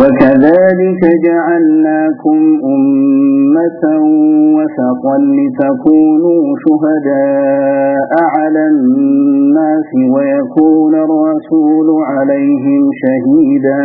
وكذلك جعلناكم أمة وسطا لتكونوا شهداء على الناس ويكون الرسول عليهم شهيدا.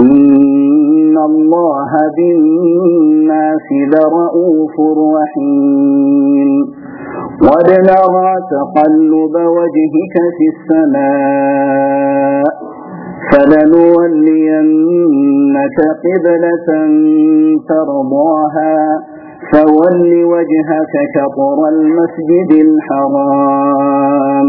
إن الله بالناس لرؤوف رحيم. نرى تقلب وجهك في السماء فلنولينك قبلة ترضاها فول وجهك شطر المسجد الحرام.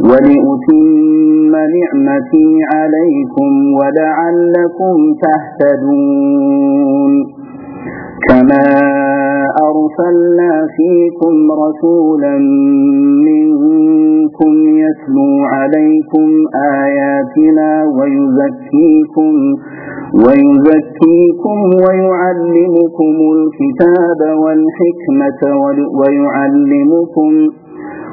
ولأتم نعمتي عليكم ولعلكم تهتدون. كما أرسلنا فيكم رسولا منكم يتلو عليكم آياتنا ويزكيكم ويزكيكم ويعلمكم الكتاب والحكمة ويعلمكم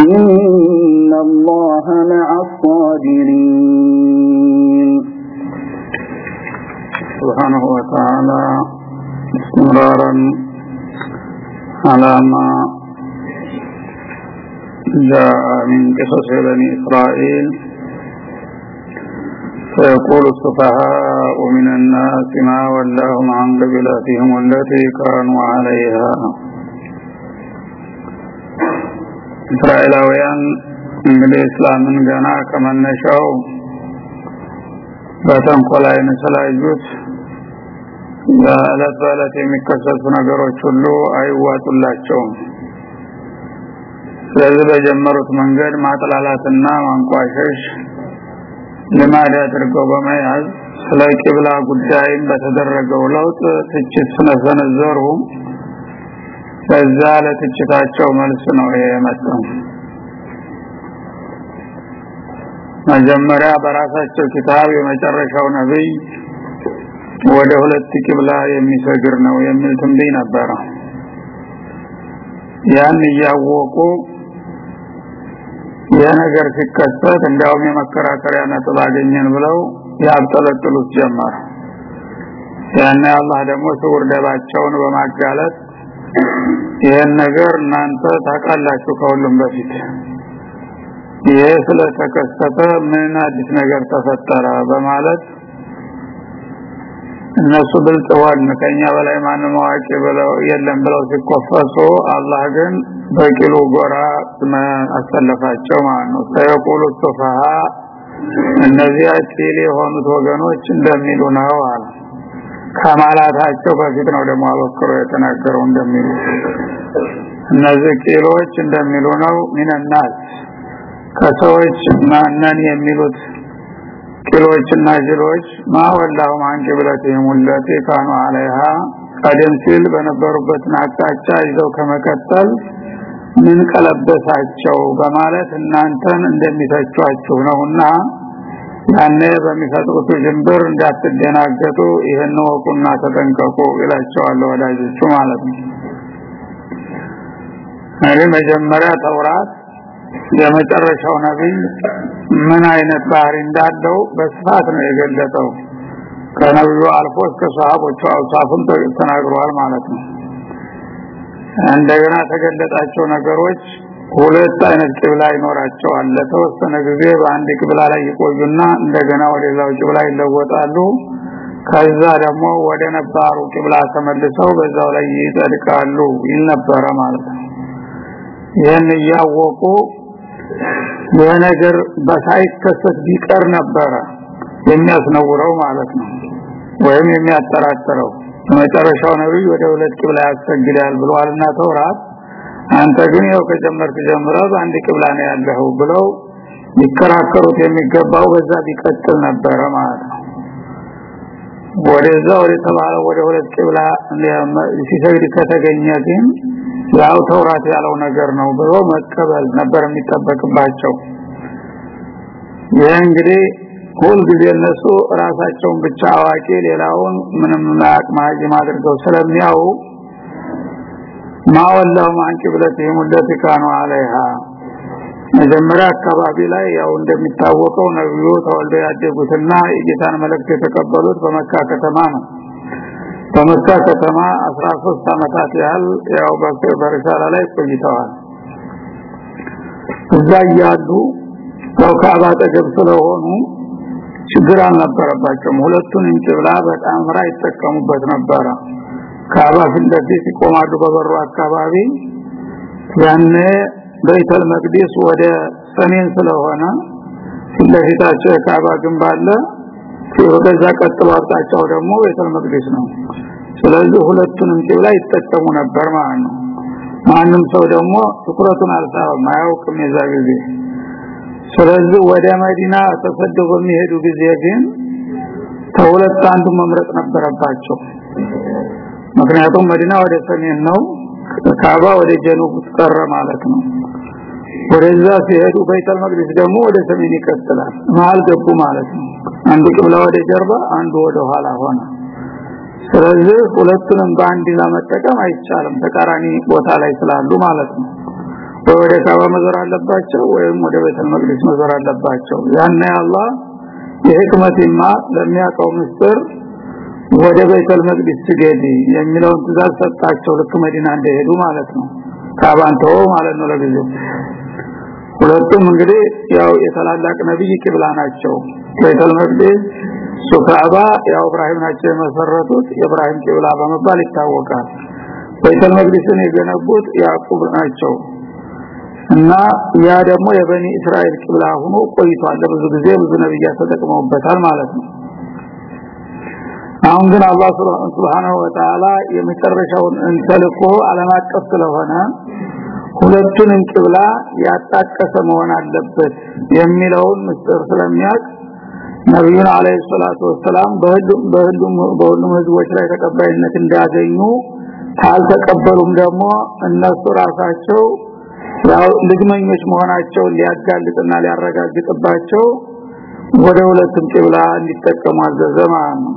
إن الله مع الصابرين سبحانه وتعالى استمرارا على ما جاء من قصص بني إسرائيل. فيقول السفهاء من الناس ما ولاهم عن قبلتهم التي كانوا عليها. እስራኤላውያን እንግዲህ እስላምን ገና ከመነሻው በተንኮል አይን ስላዩት በዕለት በዕለት የሚከሰቱ ነገሮች ሁሉ አይዋጡላቸውም። ስለዚህ በጀመሩት መንገድ ማጥላላትና ማንቋሸሽ ልማድ አድርገው በመያዝ ስለ ቂብላ ጉዳይም በተደረገው ለውጥ ትችት ስለሰነዘሩ በዛ ለትችታቸው መልስ ነው የመጣው። መጀመሪያ በራሳቸው ኪታብ የመጨረሻው ነብይ ወደ ሁለት ቂብላ የሚሰግር ነው የሚል ትንቢይ ነበረ። ያን እያወቁ የነገር ሲከሰት እንዲያውም የመከራከሪያ ነጥብ አገኘን ብለው ያብጠለጥሉት ጀመር። ያን አላህ ደግሞ ስውር ደባቸውን በማጋለጥ ይህን ነገር እናንተ ታውቃላችሁ ከሁሉም በፊት። ይሄ ስለተከሰተ ምን አዲስ ነገር ተፈጠረ በማለት እነሱ ብልጥ ሆን ከኛ በላይ ማንም አዋቂ ብለው የለም ብለው ሲኮፈሱ አላህ ግን በቂሉ ጎራ አሰለፋቸው ማለት ነው። ሰየቁሉ ሱፈሃ እነዚያ ቂል የሆኑት ወገኖች እንደሚሉ ነው አለ ከማላታቸው በፊት ነው ደግሞ አበክሮ የተናገረው እንደሚሉ። እነዚህ ቂሎች እንደሚሉ ነው ሚነናስ። ከሰዎች ማነን የሚሉት? ቂሎችና ጅሎች ማወላሁ አንቂ ብለትህም ውለቴ ካኑ አለይሃ። ቀደም ሲል በነበሩበት አቅጣጫ ይዘው ከመቀጠል ምን ቀለበሳቸው በማለት እናንተን እንደሚተቿችሁ ነውና ያኔ በሚፈጥሩት ጅንብር እንዳትደናገጡ ይህን ወቁና ተጠንቀቁ ይላቸዋል ወዳጆቹ ማለት ነው። እንግዲህ መጀመሪያ ተውራት የመጨረሻው ነብይ ምን አይነት ባህሪ እንዳለው በስፋት ነው የገለጠው። ከነብዩ አልፎ እስከ ሰሃቦቹ አውሳፉን ተናግሯል ማለት ነው። እንደገና ተገለጣቸው ነገሮች ሁለት አይነት ቅብላ ይኖራቸዋል ለተወሰነ ጊዜ በአንድ ቅብላ ላይ ይቆዩና እንደገና ወደ ሌላው ቅብላ ይለወጣሉ። ከዛ ደግሞ ወደ ነባሩ ቅብላ ተመልሰው በዛው ላይ ይጸድቃሉ ይል ነበረ ማለት ነው። ይህን እያወቁ የነገር በሳይከሰት ቢቀር ነበረ የሚያስነውረው ማለት ነው ወይም የሚያጠራጥረው። መጨረሻው ነብይ ወደ ሁለት ቅብላ ያሰግዳል ብለዋልና ተውራት አንተ ግን ያው ከጀመርክ ጀምረህ በአንድ ቅብላ ነው ያለው ብለው ሊከራከሩት የሚገባው በዛ ቢቀጥል ነበረ ማለት ነው። ወደዛ ወደ ተባለው ወደ ሁለት ቅብላ ሲሰግድ ከተገኘ ግን ያው ተውራት ያለው ነገር ነው ብሎ መቀበል ነበር የሚጠበቅባቸው። ይህ እንግዲህ ሁል ጊዜ እነሱ ራሳቸውን ብቻ አዋቂ ሌላውን ምንም ማያቅ አድርገው ስለሚያው ማወላው አንቂ ብለትህም التي كانوا عليها መጀመሪያ አካባቢ ላይ ያው እንደሚታወቀው ነብዩ ተወልደው ያደጉትና የጌታን መልእክት የተቀበሉት በመካ ከተማ ነው በመካ ከተማ 13 አመታት ያህል ያው በሪሳላ ላይ ቆይተዋል እዛ ያሉ ያው ከአባ አጠገብ ስለሆኑ ችግር አልነበረባቸውም ሁለቱን እንጭብላ በጣም ራ ይጠቀሙበት ነበረ ካባ ፊት ለፊት ይቆማሉ በበሩ አካባቢ። ያኔ በይተል መቅደስ ወደ ሰሜን ስለሆነ ለፊታቸው የካባ ግንብ አለ። ወደዛ ቀጥሎ አቅጣጫው ደግሞ ቤተል መቅደስ ነው። ስለዚህ ሁለቱንም ቂብላ ይጠቀሙ ነበር ማለት ነው። ማንም ሰው ደግሞ ትኩረቱን አልሳበም አያውቅም የዛ ጊዜ። ስለዚህ ወደ መዲና ተሰደው በሚሄዱ ጊዜ ግን ከሁለት አንዱ መምረጥ ነበረባቸው ምክንያቱም መዲና ወደ ሰሜን ነው ካባ ወደ ጀኑብ ቀረ ማለት ነው። ወደዛ ሲሄዱ በይተል መቅደስ ደግሞ ወደ ሰሜን ይቀጥላል መሃል ገቡ ማለት ነው። አንዱ ቅብላ ወደ ጀርባ አንዱ ወደ ኋላ ሆነ። ስለዚህ ሁለቱንም በአንድ ለመጠቀም አይቻልም ተቃራኒ ቦታ ላይ ስላሉ ማለት ነው። ወደ ካባ መዞር አለባቸው ወይም ወደ ቤተል መቅደስ መዞር አለባቸው። ያኔ አላህ የህክመትማ ለሚያውቀው ምስጥር ወደ ቤተል መቅደስ ስገድ የሚለውን ትእዛዝ ሰጣቸው። ልክ መዲና እንደሄዱ ማለት ነው። ካባን ተወው ማለት ነው ለጊዜው። ሁለቱም እንግዲህ ያው የተላላቅ ነብይ ቂብላ ናቸው። ቤተል መቅደስ ሱካባ ያው ኢብራሂም ናቸው የመሰረቱት። የኢብራሂም ቂብላ በመባል ይታወቃል። ቤተል መቅደስን የገነቡት ያዕቁብ ናቸው። እና ያ ደግሞ የበኒ እስራኤል ቂብላ ሆኖ ቆይቷል። ለብዙ ጊዜ ብዙ ነብያት ተጠቅመውበታል ማለት ነው አሁን ግን አላህ Subhanahu Wa Ta'ala የመጨረሻውን እንተልቆ ዓለም አቀፍ ስለሆነ ሁለቱንም ቂብላ ያጣቀሰ መሆን አለበት የሚለውን ምስጢር ስለሚያውቅ ነብዩን አለይሂ ሰላቱ ወሰላም በሁሉም በሁሉም ህዝቦች ላይ ተቀባይነት እንዲያገኙ ካልተቀበሉም ደግሞ እነሱ ራሳቸው ያው ልግመኞች መሆናቸውን ሊያጋልጥና ሊያረጋግጥባቸው ወደ ሁለቱም ቂብላ እንዲጠቀሙ አዘዘ ማለት ነው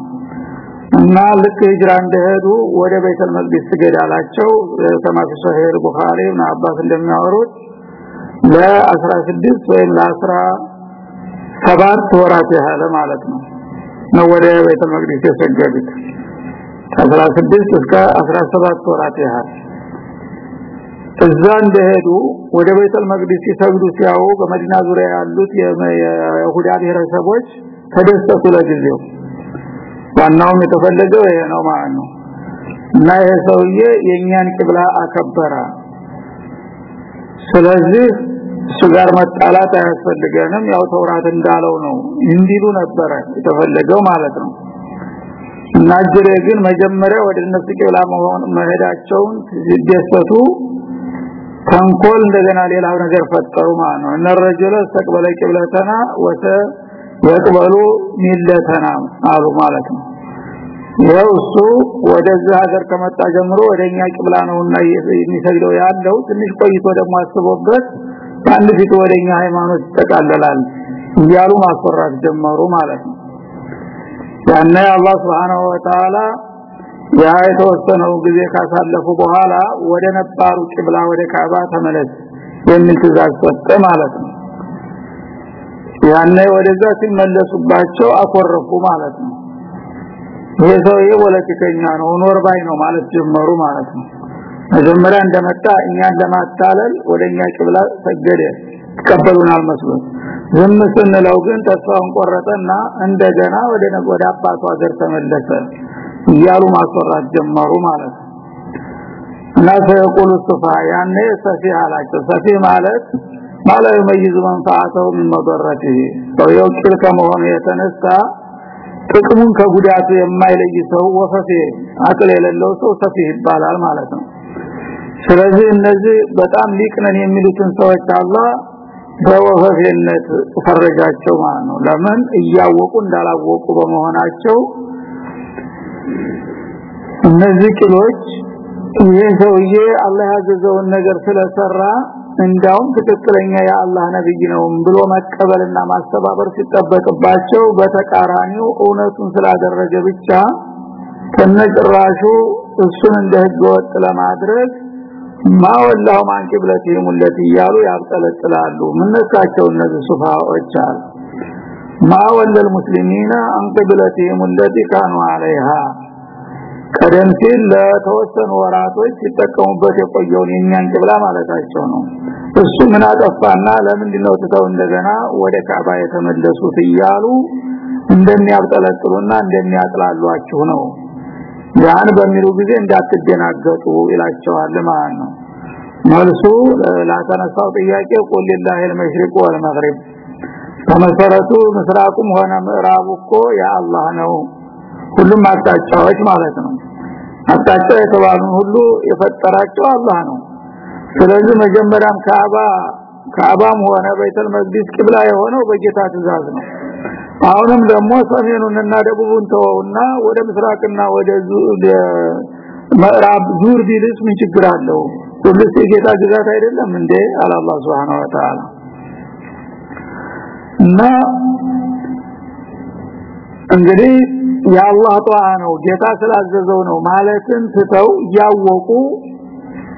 እና ልክ ሂጅራ እንደሄዱ ወደ ቤተል መቅደስ ትገዳላቸው። ተማፊ ሶሂህ ቡኻሪ እና አባስ እንደሚያወሩት ለ16 ወይም ለ17 ወራት ያህል ማለት ነው ነው ወደ ቤተል መቅደስ የሰገዱት። ከ16 እስከ 17 ወራት ያህል እዛ እንደሄዱ ወደ ቤተል መቅደስ ሲሰግዱ ሲያው በመዲና ዙሪያ ያሉት የይሁዳ ብሔረሰቦች ተደሰቱ ለጊዜው ዋናውም የተፈለገው ይሄ ነው ማለት ነው። እና ይሄ ሰውዬ የኛን ቂብላ አከበረ። ስለዚህ እሱ ጋር መጣላት አያስፈልገንም። ያው ተውራት እንዳለው ነው እንዲሉ ነበረ የተፈለገው ማለት ነው። እና ጅሬ ግን መጀመሪያ ወደ እነሱ ቂብላ መሆን መሄዳቸውን ሲደሰቱ ተንኮል እንደገና ሌላ ነገር ፈጠሩ ማለት ነው። እነ ረጀለ ቂብለተና ወተ የቅበሉ ሚለተና አሉ ማለት ነው። ይኸው እሱ ወደዛ ሀገር ከመጣ ጀምሮ ወደኛ ቅብላ ነውና የሚሰግደው ያለው ትንሽ ቆይቶ ደግሞ አስቦበት አንድ ፊት ወደኛ ሃይማኖት ይጠቃለላል እያሉ ማስፈራት ጀመሩ ማለት ነው። ያነ አላህ Subhanahu Wa Ta'ala ያ የተወሰነው ጊዜ ካሳለፉ በኋላ ወደ ነባሩ ቅብላ ወደ ካባ ተመለስ የሚል ትእዛዝ ሰጠ ማለት ነው ያኔ ወደዛ ሲመለሱባቸው አኮረፉ ማለት ነው። ይሄ ሰውዬ ፖለቲከኛ ነው ኖር ባይ ነው ማለት ጀመሩ ማለት ነው። መጀመሪያ እንደመጣ እኛን ለማታለል ወደኛ ቅብላ ሰገደ ተቀበሉናል መስሎት ዝም ስንለው ግን ተስፋውን ቆረጠና እንደገና ወደ ወደ አባቱ ሀገር ተመለሰ እያሉ ማስወራት ጀመሩ ማለት እና ሰይቁሉ ሱፋ ያኔ ሰፊ አላቸው። ሰፊ ማለት የመይዙ መንፋአተው ምን መደረቲ ሰውየው ቂል ከመሆኑ የተነሳ ጥቅሙን ከጉዳቱ የማይለይ ሰው ወፈፌ አቅል የሌለው ሰው ሰፊ ይባላል ማለት ነው። ስለዚህ እነዚህ በጣም ሊቅነን የሚሉትን ሰዎች አላህ በወፈፌነት ፈረጃቸው ማለት ነው። ለምን? እያወቁ እንዳላወቁ በመሆናቸው እነዚህ ቂሎች ይህ ሰውዬ አላህ ያዘዘውን ነገር ስለሰራ እንዳውም ትክክለኛ የአላህ ነብይ ነው ብሎ መቀበልና ማስተባበር ሲጠበቅባቸው በተቃራኒው እውነቱን ስላደረገ ብቻ ከነጭራሹ እሱን እንደ ህገወጥ ለማድረግ ማወላው ማንቂ ብለቲም ለቲ ያሉ ያብጠለጥላሉ። ምንካቸው እነዚህ ሱፋዎች አሉ። ማወለል ሙስሊሚና አንቅብለቲም ለቲ ካኑ አለይሃ ቀደም ሲል ለተወሰኑ ወራቶች ሲጠቀሙበት የቆየውን የኛን ማለታቸው ነው። እሱ ምን አጠፋና ለምንድን ነው ትተው እንደገና ወደ ካባ የተመለሱት እያሉ እንደሚያብጠለጥሉና እንደሚያጥላሏችሁ ነው። ያን በሚሉ ጊዜ እንዳትደናገጡ ይላቸዋል ማለት ነው። መልሱ ላተነሳው ጥያቄ ቁል ሊላሂ አልመሽሪቁ ወልመግሪብ። ከመሰረቱ ምስራቁም ሆነ ምዕራቡ እኮ የአላህ ነው። ሁሉም አቅጣጫዎች ማለት ነው። አቅጣጫ የተባሉ ሁሉ የፈጠራቸው አላህ ነው። ስለዚህ መጀመሪያም ካባ ካባም ሆነ በይተል መቅዲስ ቅብላ የሆነው በጌታ ትእዛዝ ነው። አሁንም ደግሞ ሰሜኑንና ደቡቡን ተወውና ወደ ምስራቅና ወደ ምዕራብ ዙር ቢልስ ምን ችግር አለው? ሁሉስ የጌታ ግዛት አይደለም እንዴ? አላህ Subhanahu Wa እና እንግዲህ የአላህ ጧዓ ነው ጌታ ስላዘዘው ነው ማለትን ትተው ያወቁ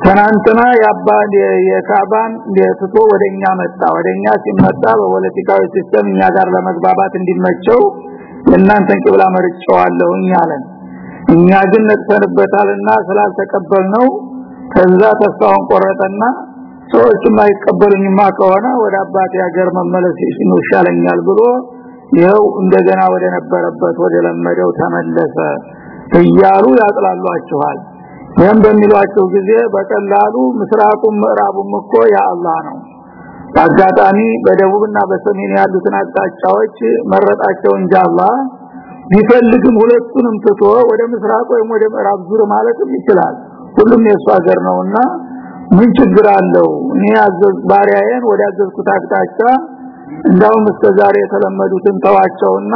ትናንትና ያባ የካባን የትቶ ወደኛ መጣ። ወደኛ ሲመጣ በፖለቲካዊ system እኛ ጋር ለመግባባት እንዲመቸው እናንተን ቅብላ መርጫዋለሁኝ አለን። እኛ ግን ነጥተንበታልና ስላልተቀበልነው ከዛ ተስፋውን ቆረጠና ሰዎች የማይቀበሉኝማ ከሆነ ወደ አባቴ ሀገር መመለስ ይሻለኛል ብሎ ይኸው እንደገና ወደ ነበረበት ወደ ለመደው ተመለሰ እያሉ ያጥላሏችኋል። ይህም በሚሏቸው ጊዜ በቀላሉ ምስራቁም ምዕራቡም እኮ የአላህ ነው። በአጋጣሚ በደቡብና በሰሜን ያሉትን አቅጣጫዎች መረጣቸው እንጂ አላህ ቢፈልግም ሁለቱንም ትቶ ወደ ምስራቅ ወይም ወደ ምዕራብ ዙር ማለትም ይችላል። ሁሉም የሱ ሀገር ነውና ምን ችግር አለው? እኔ አዘዝ ባሪያዬን ወደ አዘዝኩት አቅጣጫ እንዳውም እስከዛሬ የተለመዱትን ተዋቸውና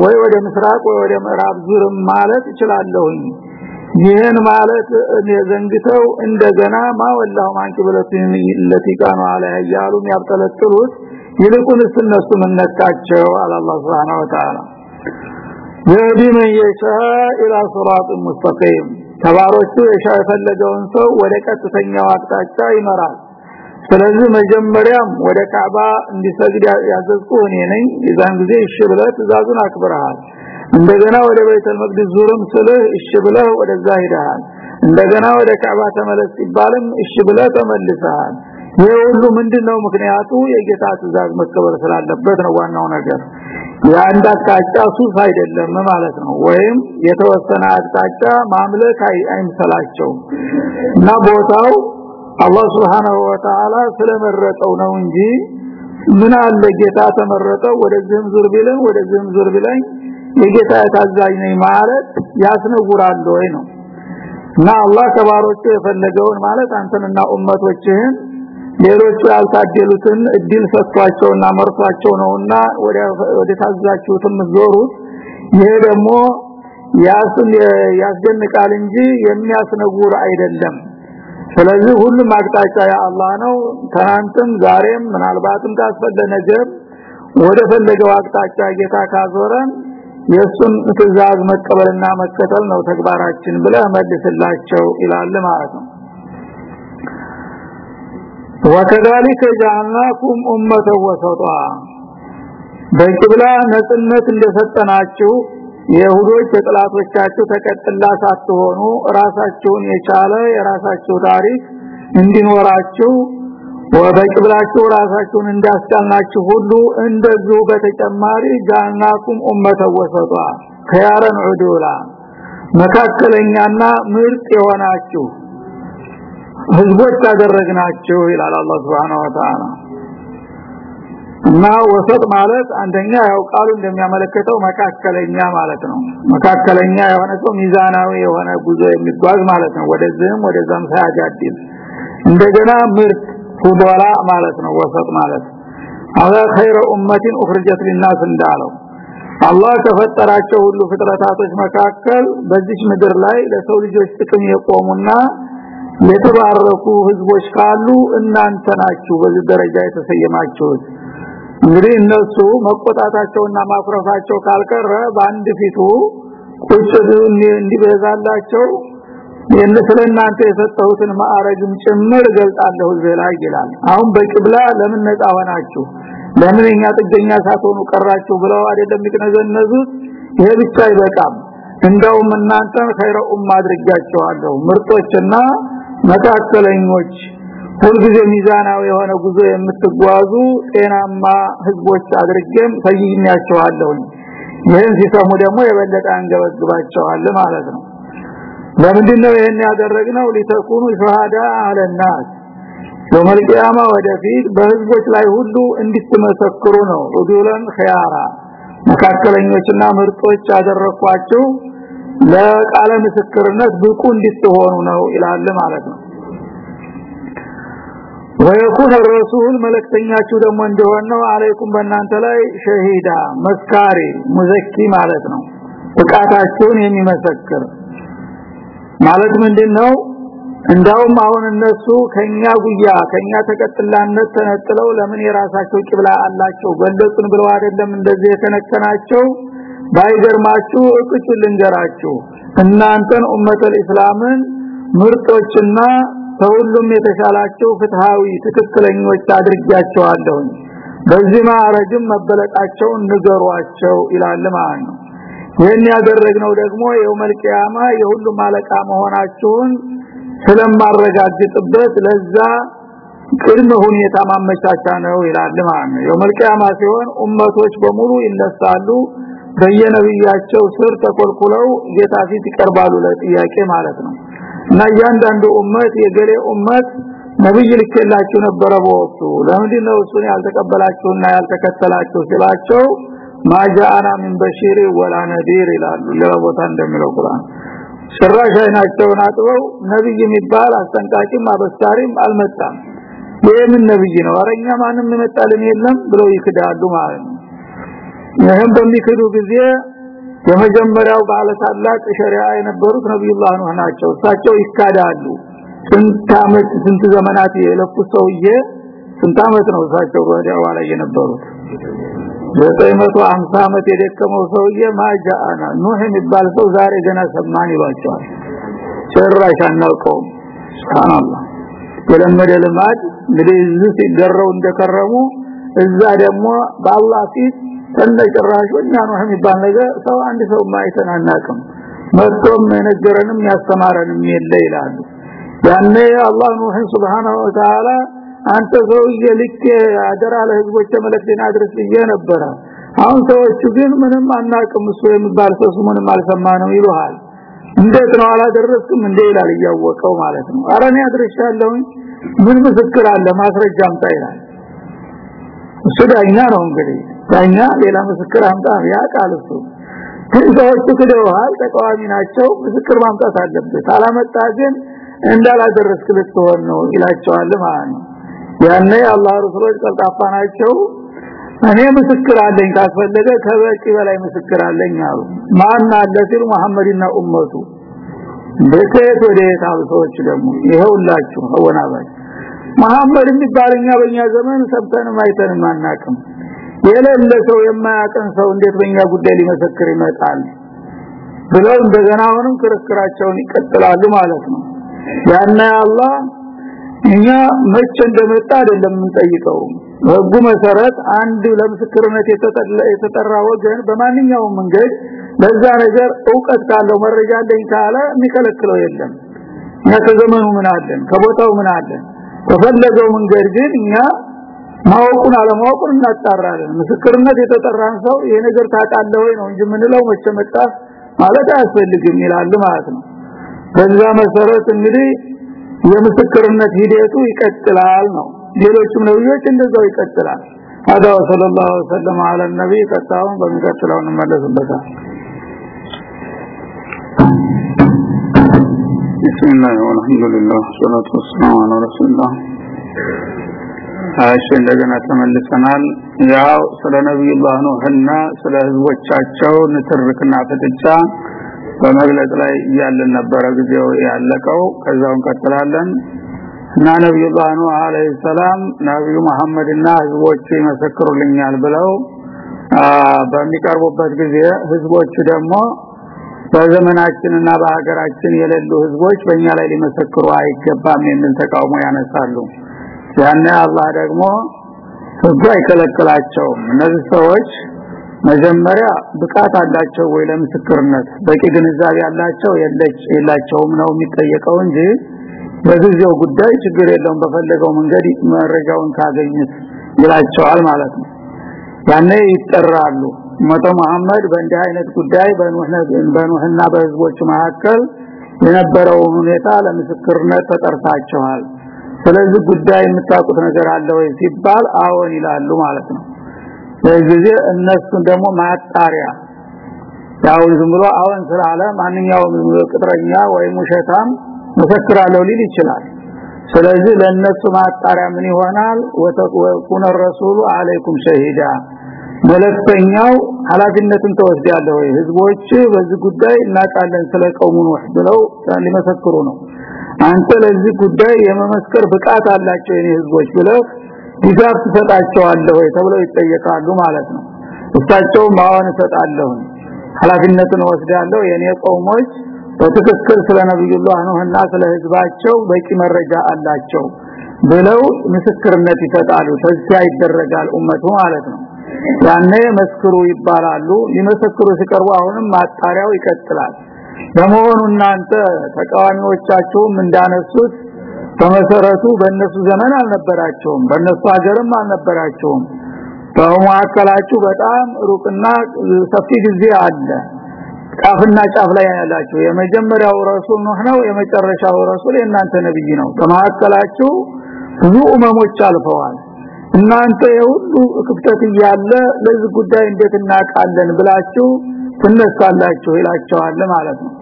ወይ ወደ ምስራቅ ወይ ወደ ምዕራብ ዙር ማለት ይችላልሁኝ ይህን ማለት ዘንግተው እንደገና ማወላሁ ማንቂ ብለቱን ለቲቃኑ አለ ያሉ ያብጠለጥሉት ይልቁንስ እነሱ ምነካቸው አለ አላህ Subhanahu Wa Ta'ala የዲ من يشاء الى صراط مستقيم ተባሮቹ የሻ የፈለገውን ሰው ወደ ቀጥተኛው አቅጣጫ ይመራል ስለዚህ መጀመሪያም ወደ ካባ እንዲሰግድ ያዘዝኩ እኔ ነኝ። የዛን ጊዜ እሺ ብለህ ትእዛዙን አክብረሃል። እንደገና ወደ ቤተል መቅደስ ዙርም ስልህ እሺ ብለህ ወደዛ ሄደሃል። እንደገና ወደ ካባ ተመለስ ሲባልም እሺ ብለህ ተመልሰሃል። ይህ ሁሉ ምንድነው ምክንያቱ? የጌታ ትእዛዝ መከበር ስላለበት ነው ዋናው ነገር። የአንድ አቅጣጫ ሱስ አይደለም ማለት ነው። ወይም የተወሰነ አቅጣጫ ማምለክ አይምሰላቸው እና ቦታው አላህ Subhanahu Wa Ta'ala ስለመረጠው ነው እንጂ ምን አለ? ጌታ ተመረጠው። ወደዚህም ዙር ቢለን ወደዚህም ዙር ቢለን የጌታ ታዛዥ ነኝ ማለት ያስነውራል ወይ ነው? እና አላህ ተባሮቹ የፈለገውን ማለት አንተንና ኡመቶችህን ሌሎቹ ያልታደሉትን እድል ሰጥቷቸውና መርቷቸው ነውና ወደ ወደ ታዛችሁትም ዞሩት። ይሄ ደግሞ ያስደንቃል እንጂ የሚያስነውር አይደለም ስለዚህ ሁሉም አቅጣጫ የአላህ ነው ትናንትም ዛሬም ምናልባትም ካስፈለ ነገር ወደ ፈለገው አቅጣጫ ጌታ ካዞረን የሱን ትእዛዝ መቀበልና መከተል ነው ተግባራችን ብለህ መልስላቸው ይላል ማለት ነው وكذلك جعلناكم امه وسطا በቂብላ ነጽነት እንደሰጠናችሁ የይሁዶች ተጥላቶቻችሁ ተቀጥላ ሳትሆኑ ራሳችሁን የቻለ የራሳችሁ ታሪክ እንዲኖራችሁ ወበቂብላችሁ ራሳችሁን እንዳስቻልናችሁ ሁሉ እንደዚሁ በተጨማሪ ጃልናኩም ኡመተ ወሰጧ ከያረን ዑዱላ መካከለኛና ምርጥ የሆናችሁ ህዝቦች አደረግናችሁ ይላል አላህ Subhanahu Wa Ta'ala እና ወሰጥ ማለት አንደኛ ያው ቃሉ እንደሚያመለክተው መካከለኛ ማለት ነው። መካከለኛ የሆነ ሰው ሚዛናዊ የሆነ ጉዞ የሚጓዝ ማለት ነው። ወደዚህም ወደዛም ሳያጋድል። እንደገና ምርጥ ፉዶላ ማለት ነው። ወሰጥ ማለት አላ ኸይረ ኡመቲን ኡኽርጀት ሊናስ እንዳለው አላህ ከፈጠራቸው ሁሉ ፍጥረታቶች መካከል በዚህ ምድር ላይ ለሰው ልጆች ጥቅም የቆሙና የተባረኩ ህዝቦች ካሉ እናንተ ናችሁ በዚህ ደረጃ የተሰየማችሁት እንግዲህ እነሱ መቆጣታቸውና ማኩረፋቸው ካልቀረ በአንድ ፊቱ ቁጭ እንዲበዛላቸው የነ ስለናንተ የሰጠሁትን ማዕረግም ጭምር ገልጻለሁ ዘላይ ይላል። አሁን በቅብላ ለምን ነፃ ሆናችሁ? ለምን እኛ ጥገኛ ሳትሆኑ ቀራችሁ? ብለው አይደለም የሚነዘነዙት ይሄ ብቻ አይበቃም። እንደውም እናንተ ኸይረ ኡማ አድርጋችኋለሁ ምርጦችና መካከለኞች ሁልጊዜ ሚዛናዊ የሆነ ጉዞ የምትጓዙ ጤናማ ህዝቦች አድርጌም ሰይኛቸዋለሁ ይህን ሲሰሙ ደግሞ የበለጠ አንገበግባቸዋል ማለት ነው። ለምንድነው ይሄን ያደረግነው? ሊተኩኑ ሸሃዳ አለናስ። በመልቂያማ ወደፊት በህዝቦች ላይ ሁሉ እንድትመሰክሩ ነው። ኡዱለን ኺያራ። መካከለኞችና ምርጦች ያደረኳቸው ለቃለ ምስክርነት ብቁ እንድትሆኑ ነው ይላል ማለት ነው ወይኩን ረሱል መለክተኛችሁ ደግሞ እንደሆነ ነው። አለይኩም በእናንተ ላይ ሸሂዳ መስካሪ ሙዘኪ ማለት ነው። ጥቃታቸውን የሚመሰክር ማለት ምንድነው? እንዳውም አሁን እነሱ ከኛ ጉያ ከኛ ተቀጥላነት ተነጥለው ለምን የራሳቸው ቂብላ አላቸው? ገለጹን ብለው አይደለም እንደዚህ የተነከናቸው ባይገርማችሁ እቅጩ ልንገራችሁ። እናንተን ኡመተል እስላምን ምርጦችና ከሁሉም የተሻላቸው ፍትሃዊ ትክክለኞች አድርጋቸዋለሁ በዚህ ማዕረግም መበለጣቸውን ንገሯቸው ይላል ማለት ነው። ይህን ያደረግነው ደግሞ የውመል ቂያማ የሁሉም አለቃ መሆናችሁን ስለማረጋግጥበት ለዛ ቅድመ ሁኔታ ማመቻቻ ነው ይላል ማለት ነው። የውመል ሲሆን ኡመቶች በሙሉ ይነሳሉ በየነብያቸው ስር ተቆልቁለው ጌታ ፊት ይቀርባሉ ለጥያቄ ማለት ነው እና እያንዳንዱ ኡመት የገሌ ኡመት ነብይ ልከላችሁ ነበረ በወቅቱ። ለምንድን ነው እሱን ያልተቀበላችሁና ያልተከተላችሁ ሲላቸው ማጃአና ምን በሺሪ ወላ ነዲር ይላሉ። ሌላ ቦታ እንደሚለው ቁርአን። ጭራሽ አይናቸውን አጥበው ነብይ የሚባል አስጠንቃቂም አበስታሪም አልመጣም። የምን ነብይ ነው? አረኛ ማንም የመጣልን የለም ብለው ይክዳሉ ማለት ነው። ይህም በሚክዱ ጊዜ የመጀመሪያው ባለ ታላቅ ሸሪዓ የነበሩት ነብዩላህ ኑህ ናቸው። እሳቸው ይካዳሉ። ስንት አመት ስንት ዘመናት የለፉ ሰውዬ ስንት አመት ነው እሳቸው ወዲያው ላይ የነበሩት? 950 አመት የደከመው ሰውዬ ማጃአና ኑህ የሚባል ሰው ዛሬ ገና ሰማን ይሏቸዋል። ጭራሽ አናውቀውም። ሱብሃንአላህ። የለመደ ልማድ እንግዲህ እዚህ ሲገረው እንደከረሙ እዛ ደግሞ በአላህ ፊት ተነጭራሹ እኛ ነው የሚባል ነገር ሰው አንድ ሰው ማይተናናቅም መጥቶም የነገረንም ያስተማረንም የለ ይላሉ። ያኔ አላህ ኑህ ሱብሃንሁ ወተዓላ አንተ ሰውዬ ልክ አደራ ለህዝቦች መልእክትን አድርስ ነበረ። አሁን ሰዎቹ ግን ምንም አናቅም እሱ የሚባል ሰው ምንም አልሰማነው ይሉሃል። እንዴት ነው አላደረስኩም እንዴ ይላል እያወቀው ማለት ነው። አረኔ አድርሻለሁ ምን ምስክር አለ? ማስረጃ አምጣ ይላል። እሱ ዳኛ ነው እንግዲህ ዳኛ ሌላ ምስክር አምጣ ያ ቃል እሱ። ግን ሰዎቹ ክደውሃል ተቃዋሚ ናቸው ምስክር ማምጣት አለበት አላመጣ ግን እንዳላደረስክ ልትሆን ነው ይላቸዋል ማለት ነው። ያኔ አላህ ረሱሎች ቀልጣፋ ናቸው። እኔ ምስክር አለኝ ካስፈለገ ከበቂ በላይ ምስክር አለኝ አሉ። ማን አለ ሲሉ መሐመድና ኡመቱ። በከየት ወደ የታሉ ሰዎች ደግሞ? ይሄውላችሁ አወናባይ። መሐመድ የሚባልኛ በእኛ ዘመን ሰምተንም አይተንም አናቅም የሌለ ሰው የማያቀን ሰው እንዴት በእኛ ጉዳይ ሊመሰክር ይመጣል? ብለው እንደገና አሁንም ክርክራቸውን ይቀጥላሉ ማለት ነው። ያና አላህ እኛ መቼ እንደመጣ አይደለም የምንጠይቀው። በህጉ መሰረት አንድ ለምስክርነት የተጠራ ወገን በማንኛውም መንገድ ለዛ ነገር ዕውቀት ካለው መረጃ አለኝ ካለ የሚከለክለው የለም። እኛ ከዘመኑ ምን አለን? ከቦታው ምን አለን? በፈለገው መንገድ ግን እኛ ማወቁን አለማወቁን እናጣራለን ምስክርነት የተጠራን ሰው ይሄ ነገር ታውቃለህ ወይ ነው እንጂ ምንለው መቼ መጣ ማለት አያስፈልግም ይላል ማለት ነው በዛ መሰረት እንግዲህ የምስክርነት ሂደቱ ይቀጥላል ነው ሌሎችም ነብዮች እንደዛው ይቀጥላል هذا وصلى الله وسلم على النبي ቀጣውን በሚቀጥለው እንመለስበታል بسم الله والحمد لله والصلاة والسلام على رسول الله እሺ እንደገና ተመልሰናል። ያው ስለ ነብዩላህ ኑህና ስለ ህዝቦቻቸው ንትርክና ፍጥጫ በመግለጽ ላይ እያለን ነበረ ጊዜው ያለቀው። ከዛው እንቀጥላለን እና ነብዩላህ ኑህ አለይሂ ሰላም ነብዩ መሐመድና ህዝቦቹ ይመሰክሩልኛል ብለው በሚቀርቡበት ጊዜ ህዝቦቹ ደግሞ በዘመናችንና በሀገራችን የሌሉ ህዝቦች በእኛ ላይ ሊመሰክሩ አይገባም የሚል ተቃውሞ ያነሳሉ ያኔ አላህ ደግሞ ህጉ አይከለክላቸውም። እነዚህ ሰዎች መጀመሪያ ብቃት አላቸው ወይ ለምስክርነት? በቂ ግንዛቤ ያላቸው የላቸውም ነው የሚጠየቀው እንጂ በጊዜው ጉዳይ ችግር የለውም በፈለገው መንገድ መረጃውን ካገኙት ይላቸዋል ማለት ነው። ያኔ ይጠራሉ። መቶ መሐመድ በእንዲህ አይነት ጉዳይ በኑህና በህዝቦች መካከል የነበረውን ሁኔታ ለምስክርነት ተጠርታቸዋል ስለዚህ ጉዳይ የምታውቁት ነገር አለ ወይ ሲባል አዎን ይላሉ ማለት ነው። ስለዚህ እነሱን ደግሞ ማጣሪያ ያው ዝም ብሎ አዎን ስላለ ማንኛውም ቅጥረኛ ወይም ውሸታም መሰክራለሁ ሊል ይችላል። ስለዚህ ለነሱ ማጣሪያ ምን ይሆናል? ወተቁነ ረሱሉ አለይኩም ሸሂዳ። መለክተኛው ኃላፊነትን ተወስዳለሁ ወይ? ህዝቦች በዚህ ጉዳይ እናቃለን ስለ ቀውሙ ነው ብለው ሊመሰክሩ ነው አንተ ለዚህ ጉዳይ የመመስከር ብቃት አላቸው የኔ ህዝቦች ብለው ድጋፍ ትሰጣቸዋለህ ተብለው ይጠየቃሉ ማለት ነው። እሳቸው ማዋን እሰጣለሁ ኃላፊነትን ወስዳለሁ የኔ ቀውሞች በትክክል ስለ ነብዩላህ ኑህና ስለ ህዝባቸው በቂ መረጃ አላቸው ብለው ምስክርነት ይሰጣሉ። ተዚያ ይደረጋል ኡመቱ ማለት ነው። ያኔ መስክሩ ይባላሉ። ሊመሰክሩ ሲቀርቡ አሁንም ማጣሪያው ይቀጥላል ለመሆኑ እናንተ ተቃዋሚዎቻችሁም እንዳነሱት በመሰረቱ በእነሱ ዘመን አልነበራቸውም በእነሱ ሀገርም አልነበራቸውም። በመካከላችሁ በጣም ሩቅና ሰፊ ጊዜ አለ። ጫፍና ጫፍ ላይ ያላችሁ። የመጀመሪያው ረሱል ኑህ ነው የመጨረሻው ረሱል የእናንተ ነብይ ነው። በመካከላችሁ ብዙ ኡመሞች አልፈዋል። እናንተ የሁሉ ክፍተት እያለ ለዚህ ጉዳይ እንዴት እናቃለን ብላችሁ ትነሳላችሁ ይላቸዋል ማለት ነው።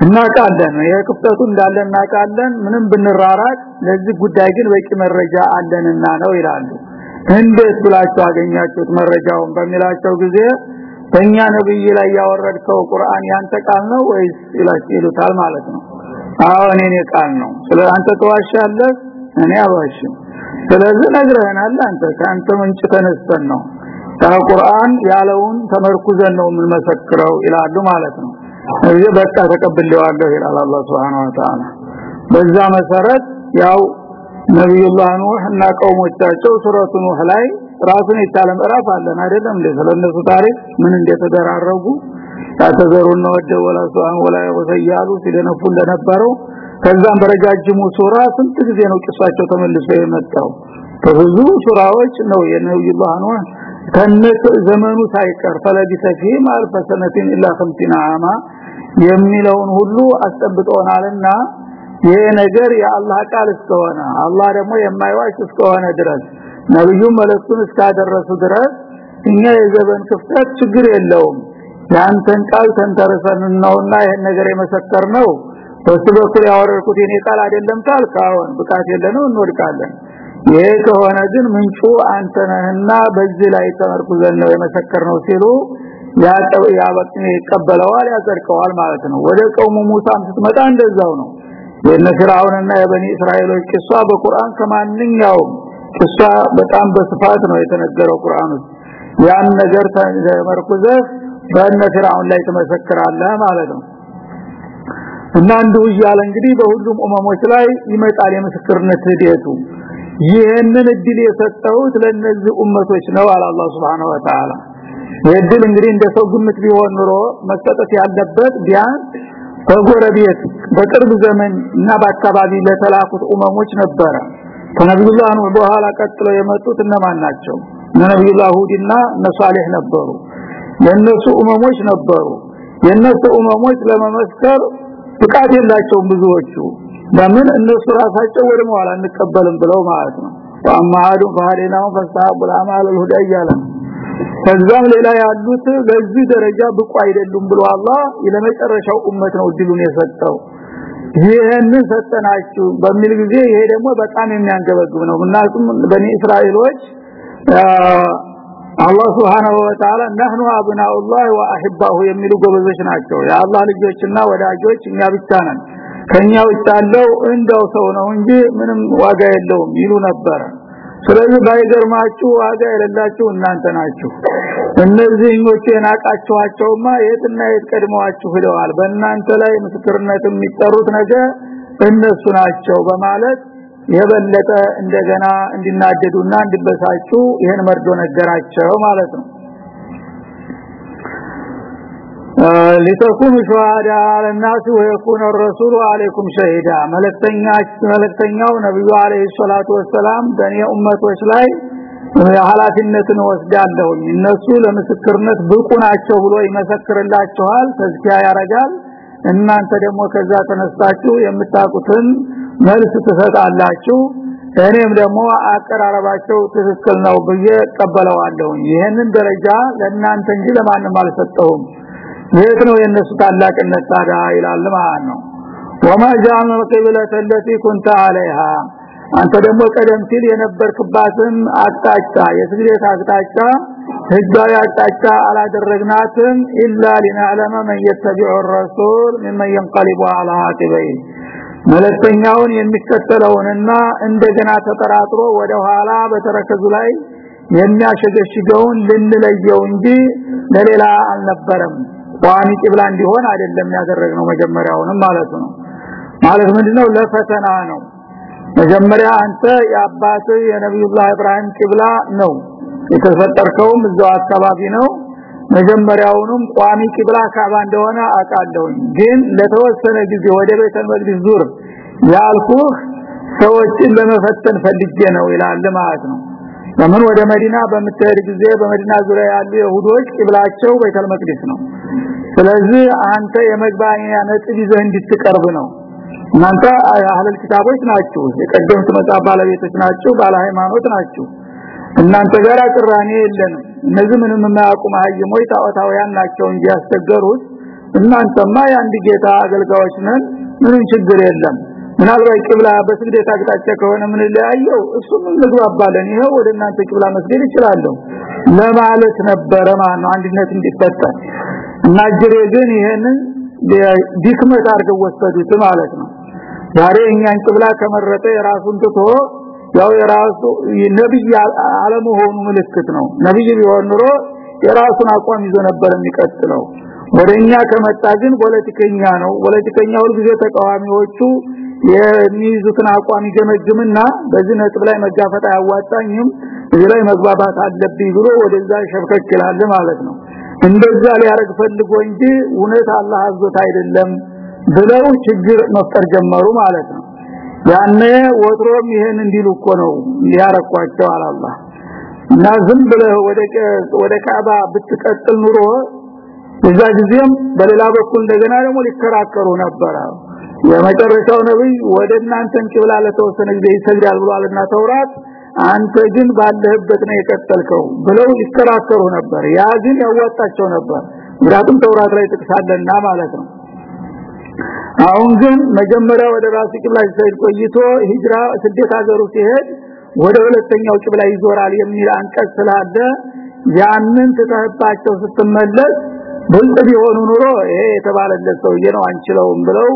እናቃለን የክፍተቱ እንዳለ እናቃለን ምንም ብንራራቅ ለዚህ ጉዳይ ግን በቂ መረጃ አለንና ነው ይላሉ። እንዴት ብላችሁ አገኛችሁት መረጃውን በሚላቸው ጊዜ በእኛ ነብይ ላይ ያወረድከው ቁርአን ያንተ ቃል ነው ወይስ ይላችሁታል ማለት ነው? አሁን እኔ ቃል ነው። ስለ አንተ ተዋሻለህ እኔ አዋሽም ስለዚህ ነግረህናል አንተ ካንተ ምንጭ ተነስተን ነው ቁርአን ያለውን ተመርኩዘን ነው የምንመሰክረው ይላሉ ማለት ነው። እዚህ በቃ ተቀብለዋለሁ ይላል አላህ Subhanahu Wa Ta'ala በዛ መሰረት ያው ነብዩላህ ኑህ እና ቀውሞቻቸው ሱረቱ ኑህ ላይ ራሱን የቻለ ምዕራፍ አለን አይደለም እንደ ታሪክ ምን እንደተደራረጉ ታተዘሩና ወደ ወላ ሱአን ወላ ወሰያሉ ሲደነፉ እንደነበረው። ከዛም በረጃጅሙ ሱራ ስንት ጊዜ ነው ቂሷቸው ተመልሶ የመጣው? በብዙ ሱራዎች ነው የነብዩላህ ኑህ ከነት ዘመኑ ሳይቀር ፈለቢሰ ፊህም አልፈ ኢላ 50 አማ የሚለውን ሁሉ አስጠብቀውናልና ይሄ ነገር የአላህ ቃል እስከሆነ አላህ ደግሞ የማይዋሽ እስከሆነ ድረስ ነብዩ መልእክቱን እስካደረሱ ድረስ እኛ የዘበን ክፍተት ችግር የለውም። ያንተን ቃል ተንተርሰን ነውና ይሄን ነገር የመሰከር ነው በሱ በኩል ያወረድኩት የኔ ቃል አይደለም ካልካውን ብቃት የለነው እንወድቃለን ይሄ ከሆነ ግን ምንጩ አንተ ነህና በዚህ ላይ ተመርኩዘን ነው የመሰከር ነው ሲሉ ያጠው ያበቅነ ይቀበለዋል ያጸድቀዋል ማለት ነው። ወደ ቀውሙ ሙሳም ስትመጣ እንደዛው ነው። የነ ፍርዓውንና የበኒ እስራኤሎች ቂሷ በቁርአን ከማንኛውም ቂሷ በጣም በስፋት ነው የተነገረው ቁርአን ውስጥ። ያን ነገር ተመርኩዘህ በእነ ፍርዓውን ላይ ተመሰክራለህ ማለት ነው። እና እንዲሁ እያለ እንግዲህ በሁሉም ኡመሞች ላይ ይመጣል የምስክርነት ሂደቱ ይህንን እድል የሰጠሁት ለነዚህ ኡመቶች ነው አለ አላህ Subhanahu Wa Ta'ala የድል እንግዲህ እንደ ሰው ግምት ቢሆን ኑሮ መሰጠት ያለበት ቢያንስ በጎረቤት በቅርብ ዘመን እና በአካባቢ ለተላኩት ኡመሞች ነበረ። ከነብዩላህ ኑህ በኋላ ቀጥለው የመጡት እነማን ናቸው? ነብዩላህ ሁድና ነሷሊህ ነበሩ። የነሱ ኡመሞች ነበሩ። የነሱ ኡመሞች ለመመስከር ፍቃድ የላቸውም ብዙዎቹ ለምን እነሱ ራሳቸው ወደ መዋላ እንቀበልም ብለው ማለት ነው ወአማዱ ፈሃዲናው ፈሳብ ለማል الهدى እያለ ከዛም ሌላ ያሉት ለዚህ ደረጃ ብቁ አይደሉም ብሎ አላህ ለመጨረሻው ኡመት ነው ድሉን የሰጠው ይሄንን ሰጠናችሁ በሚል ጊዜ ይሄ ደግሞ በጣም የሚያንገበግብ ነው ምክንያቱም በኒ እስራኤሎች አላህ Subhanahu Wa Ta'ala ነህኑ አብናኡላህ ወአህባሁ የሚሉ ጎበዞች ናቸው የአላህ ልጆችና ወዳጆች እኛ ብቻ ነን ከኛ ውጭ ያለው እንደው ሰው ነው እንጂ ምንም ዋጋ የለውም ይሉ ነበር። ስለዚህ ባይገርማችሁ ዋጋ የሌላችሁ እናንተ ናችሁ። እነዚህኞቹ የናቃችኋቸውማ የትና የት ቀድመዋችሁ ሄደዋል በእናንተ ላይ ምስክርነት የሚጠሩት ነገር እነሱ ናቸው በማለት የበለጠ እንደገና እንዲናደዱና እንዲበሳጩ ይሄን መርዶ ነገራቸው ማለት ነው لتكونوا شهداء على الناس ويكون الرسول عليكم شهيدا መለክተኛው ነብዩ አለይሂ ሰላቱ ወሰላም በእኔ ኡመቶች ላይ ኃላፊነትን ወስዳለሁ እነሱ ለምስክርነት ብቁ ናቸው ብሎ ይመሰክርላችኋል ተዝኪያ ያረጋል እናንተ ደግሞ ከዛ ተነስታችሁ የምታቁትን መልስ ትሰጣላችሁ እኔም ደግሞ አቀራረባቸው ትክክል ነው ብዬ ቀበለዋለሁ ይሄንን ደረጃ ለእናንተ እንጂ ለማንም አልሰጠውም የት ነው የነሱ ታላቅነት ታዲያ ይላል ማለት ነው وما جعلنا القبلة التي كنت عليها አንተ ደግሞ ቀደም ሲል የነበርክባትን አቅጣጫ የስግደት አቅጣጫ ህጋዊ አቅጣጫ አላደረግናትም ኢላ ሊናዕለመ መን የተቢዑ الرسول ممن ينقلب على عقبيه መለክተኛውን የሚከተለውንና እንደገና ተጠራጥሮ ወደ ኋላ በተረከዙ ላይ የሚያሸገሽገውን ልንለየው እንጂ ለሌላ አልነበረም ቋሚ ቂብላ እንዲሆን አይደለም ያደረግነው መጀመሪያውንም ማለት ነው። ማለት ምንድነው? ለፈተና ነው። መጀመሪያ አንተ የአባት የነብዩላህ ኢብራሂም ቂብላ ነው የተፈጠርከውም እዛው አካባቢ ነው። መጀመሪያውንም ቋሚ ቂብላ ካባ እንደሆነ አቃለው ግን ለተወሰነ ጊዜ ወደ ቤተ ዙር ያልኩህ ሰዎችን ለመፈተን ፈልጌ ነው ይላል ማለት ነው ለምን ወደ መዲና በምትሄድ ጊዜ በመዲና ዙሪያ ያሉ ይሁዶች ቂብላቸው ቤተ መቅደስ ነው። ስለዚህ አንተ የመግባኛ ነጥብ ይዘህ እንድትቀርብ ነው። እናንተ አህለል ኪታቦች ናችሁ የቀደምት መጽሐፍ ባለቤቶች ናችሁ ባለ ሃይማኖት ናችሁ። እናንተ ጋር ቅራኔ የለንም እነዚህ ምንም የማያውቁ ማህይሞች ታወታውያን ናቸው እንጂ ያስቸገሩት። እናንተማ የአንድ ጌታ አገልጋዮች ነን ምንም ችግር የለም ምናልባት ቂብላ በስግደት አቅጣጫ ከሆነ ምን ለያየው እሱም እንግባባለን ይሄው ወደ እናንተ ቂብላ መስገድ ይችላልው ለማለት ነበረ ነው አንድነት እንዲፈጠር። እና ጅሬ ግን ይሄንን ዲክመት አድርገው ወሰዱት ማለት ነው። ዛሬ እኛን ቂብላ ከመረጠ የራሱን ትቶ ያው የራሱ ነብይ አለመሆኑ ምልክት ነው። ነብይ ቢሆን ኑሮ የራሱን አቋም ይዞ ነበር የሚቀጥለው። ወደኛ ከመጣ ግን ፖለቲከኛ ነው። ፖለቲከኛ ሁሉ ጊዜ ተቃዋሚዎቹ የሚይዙትን አቋም ይገመግምና በዚህ ነጥብ ላይ መጋፈጥ አያዋጣኝም እዚህ ላይ መግባባት አለብኝ ብሎ ወደዛ ሸብከክ ይላል ማለት ነው። እንደዛ ሊያረግ ፈልጎ እንጂ እውነት አላህ አዝዞት አይደለም ብለው ችግር መፍጠር ጀመሩ ማለት ነው። ያኔ ወትሮም ይሄን እንዲሉ እኮ ነው ሊያረኳቸው አላህ። እና ዝም ብለህ ወደ ወደ ብትቀጥል ኑሮ እዛ ጊዜም በሌላ በኩል እንደገና ደግሞ ሊከራከሩ ነበር የመጨረሻው ነብይ ወደ እናንተን ቂብላ ለተወሰነ ጊዜ ይሰግዳል ብሏልና ተውራት አንተ ግን ባለህበት ነው የቀጠልከው ብለው ይከራከሩ ነበር። ያ ግን ያዋጣቸው ነበር። ምክንያቱም ተውራት ላይ ጥቅሳለና ማለት ነው። አሁን ግን መጀመሪያ ወደ ራሱ ቂብላ ሲሄድ ቆይቶ ሂጅራ ስደት ሀገሩ ሲሄድ ወደ ሁለተኛው ቂብላ ይዞራል የሚል አንቀጽ ስላለ ያንን ተተህባቸው ስትመለስ ብልጥ ቢሆኑ ኑሮ ይሄ የተባለለት ሰውዬ ነው አንችለውም ብለው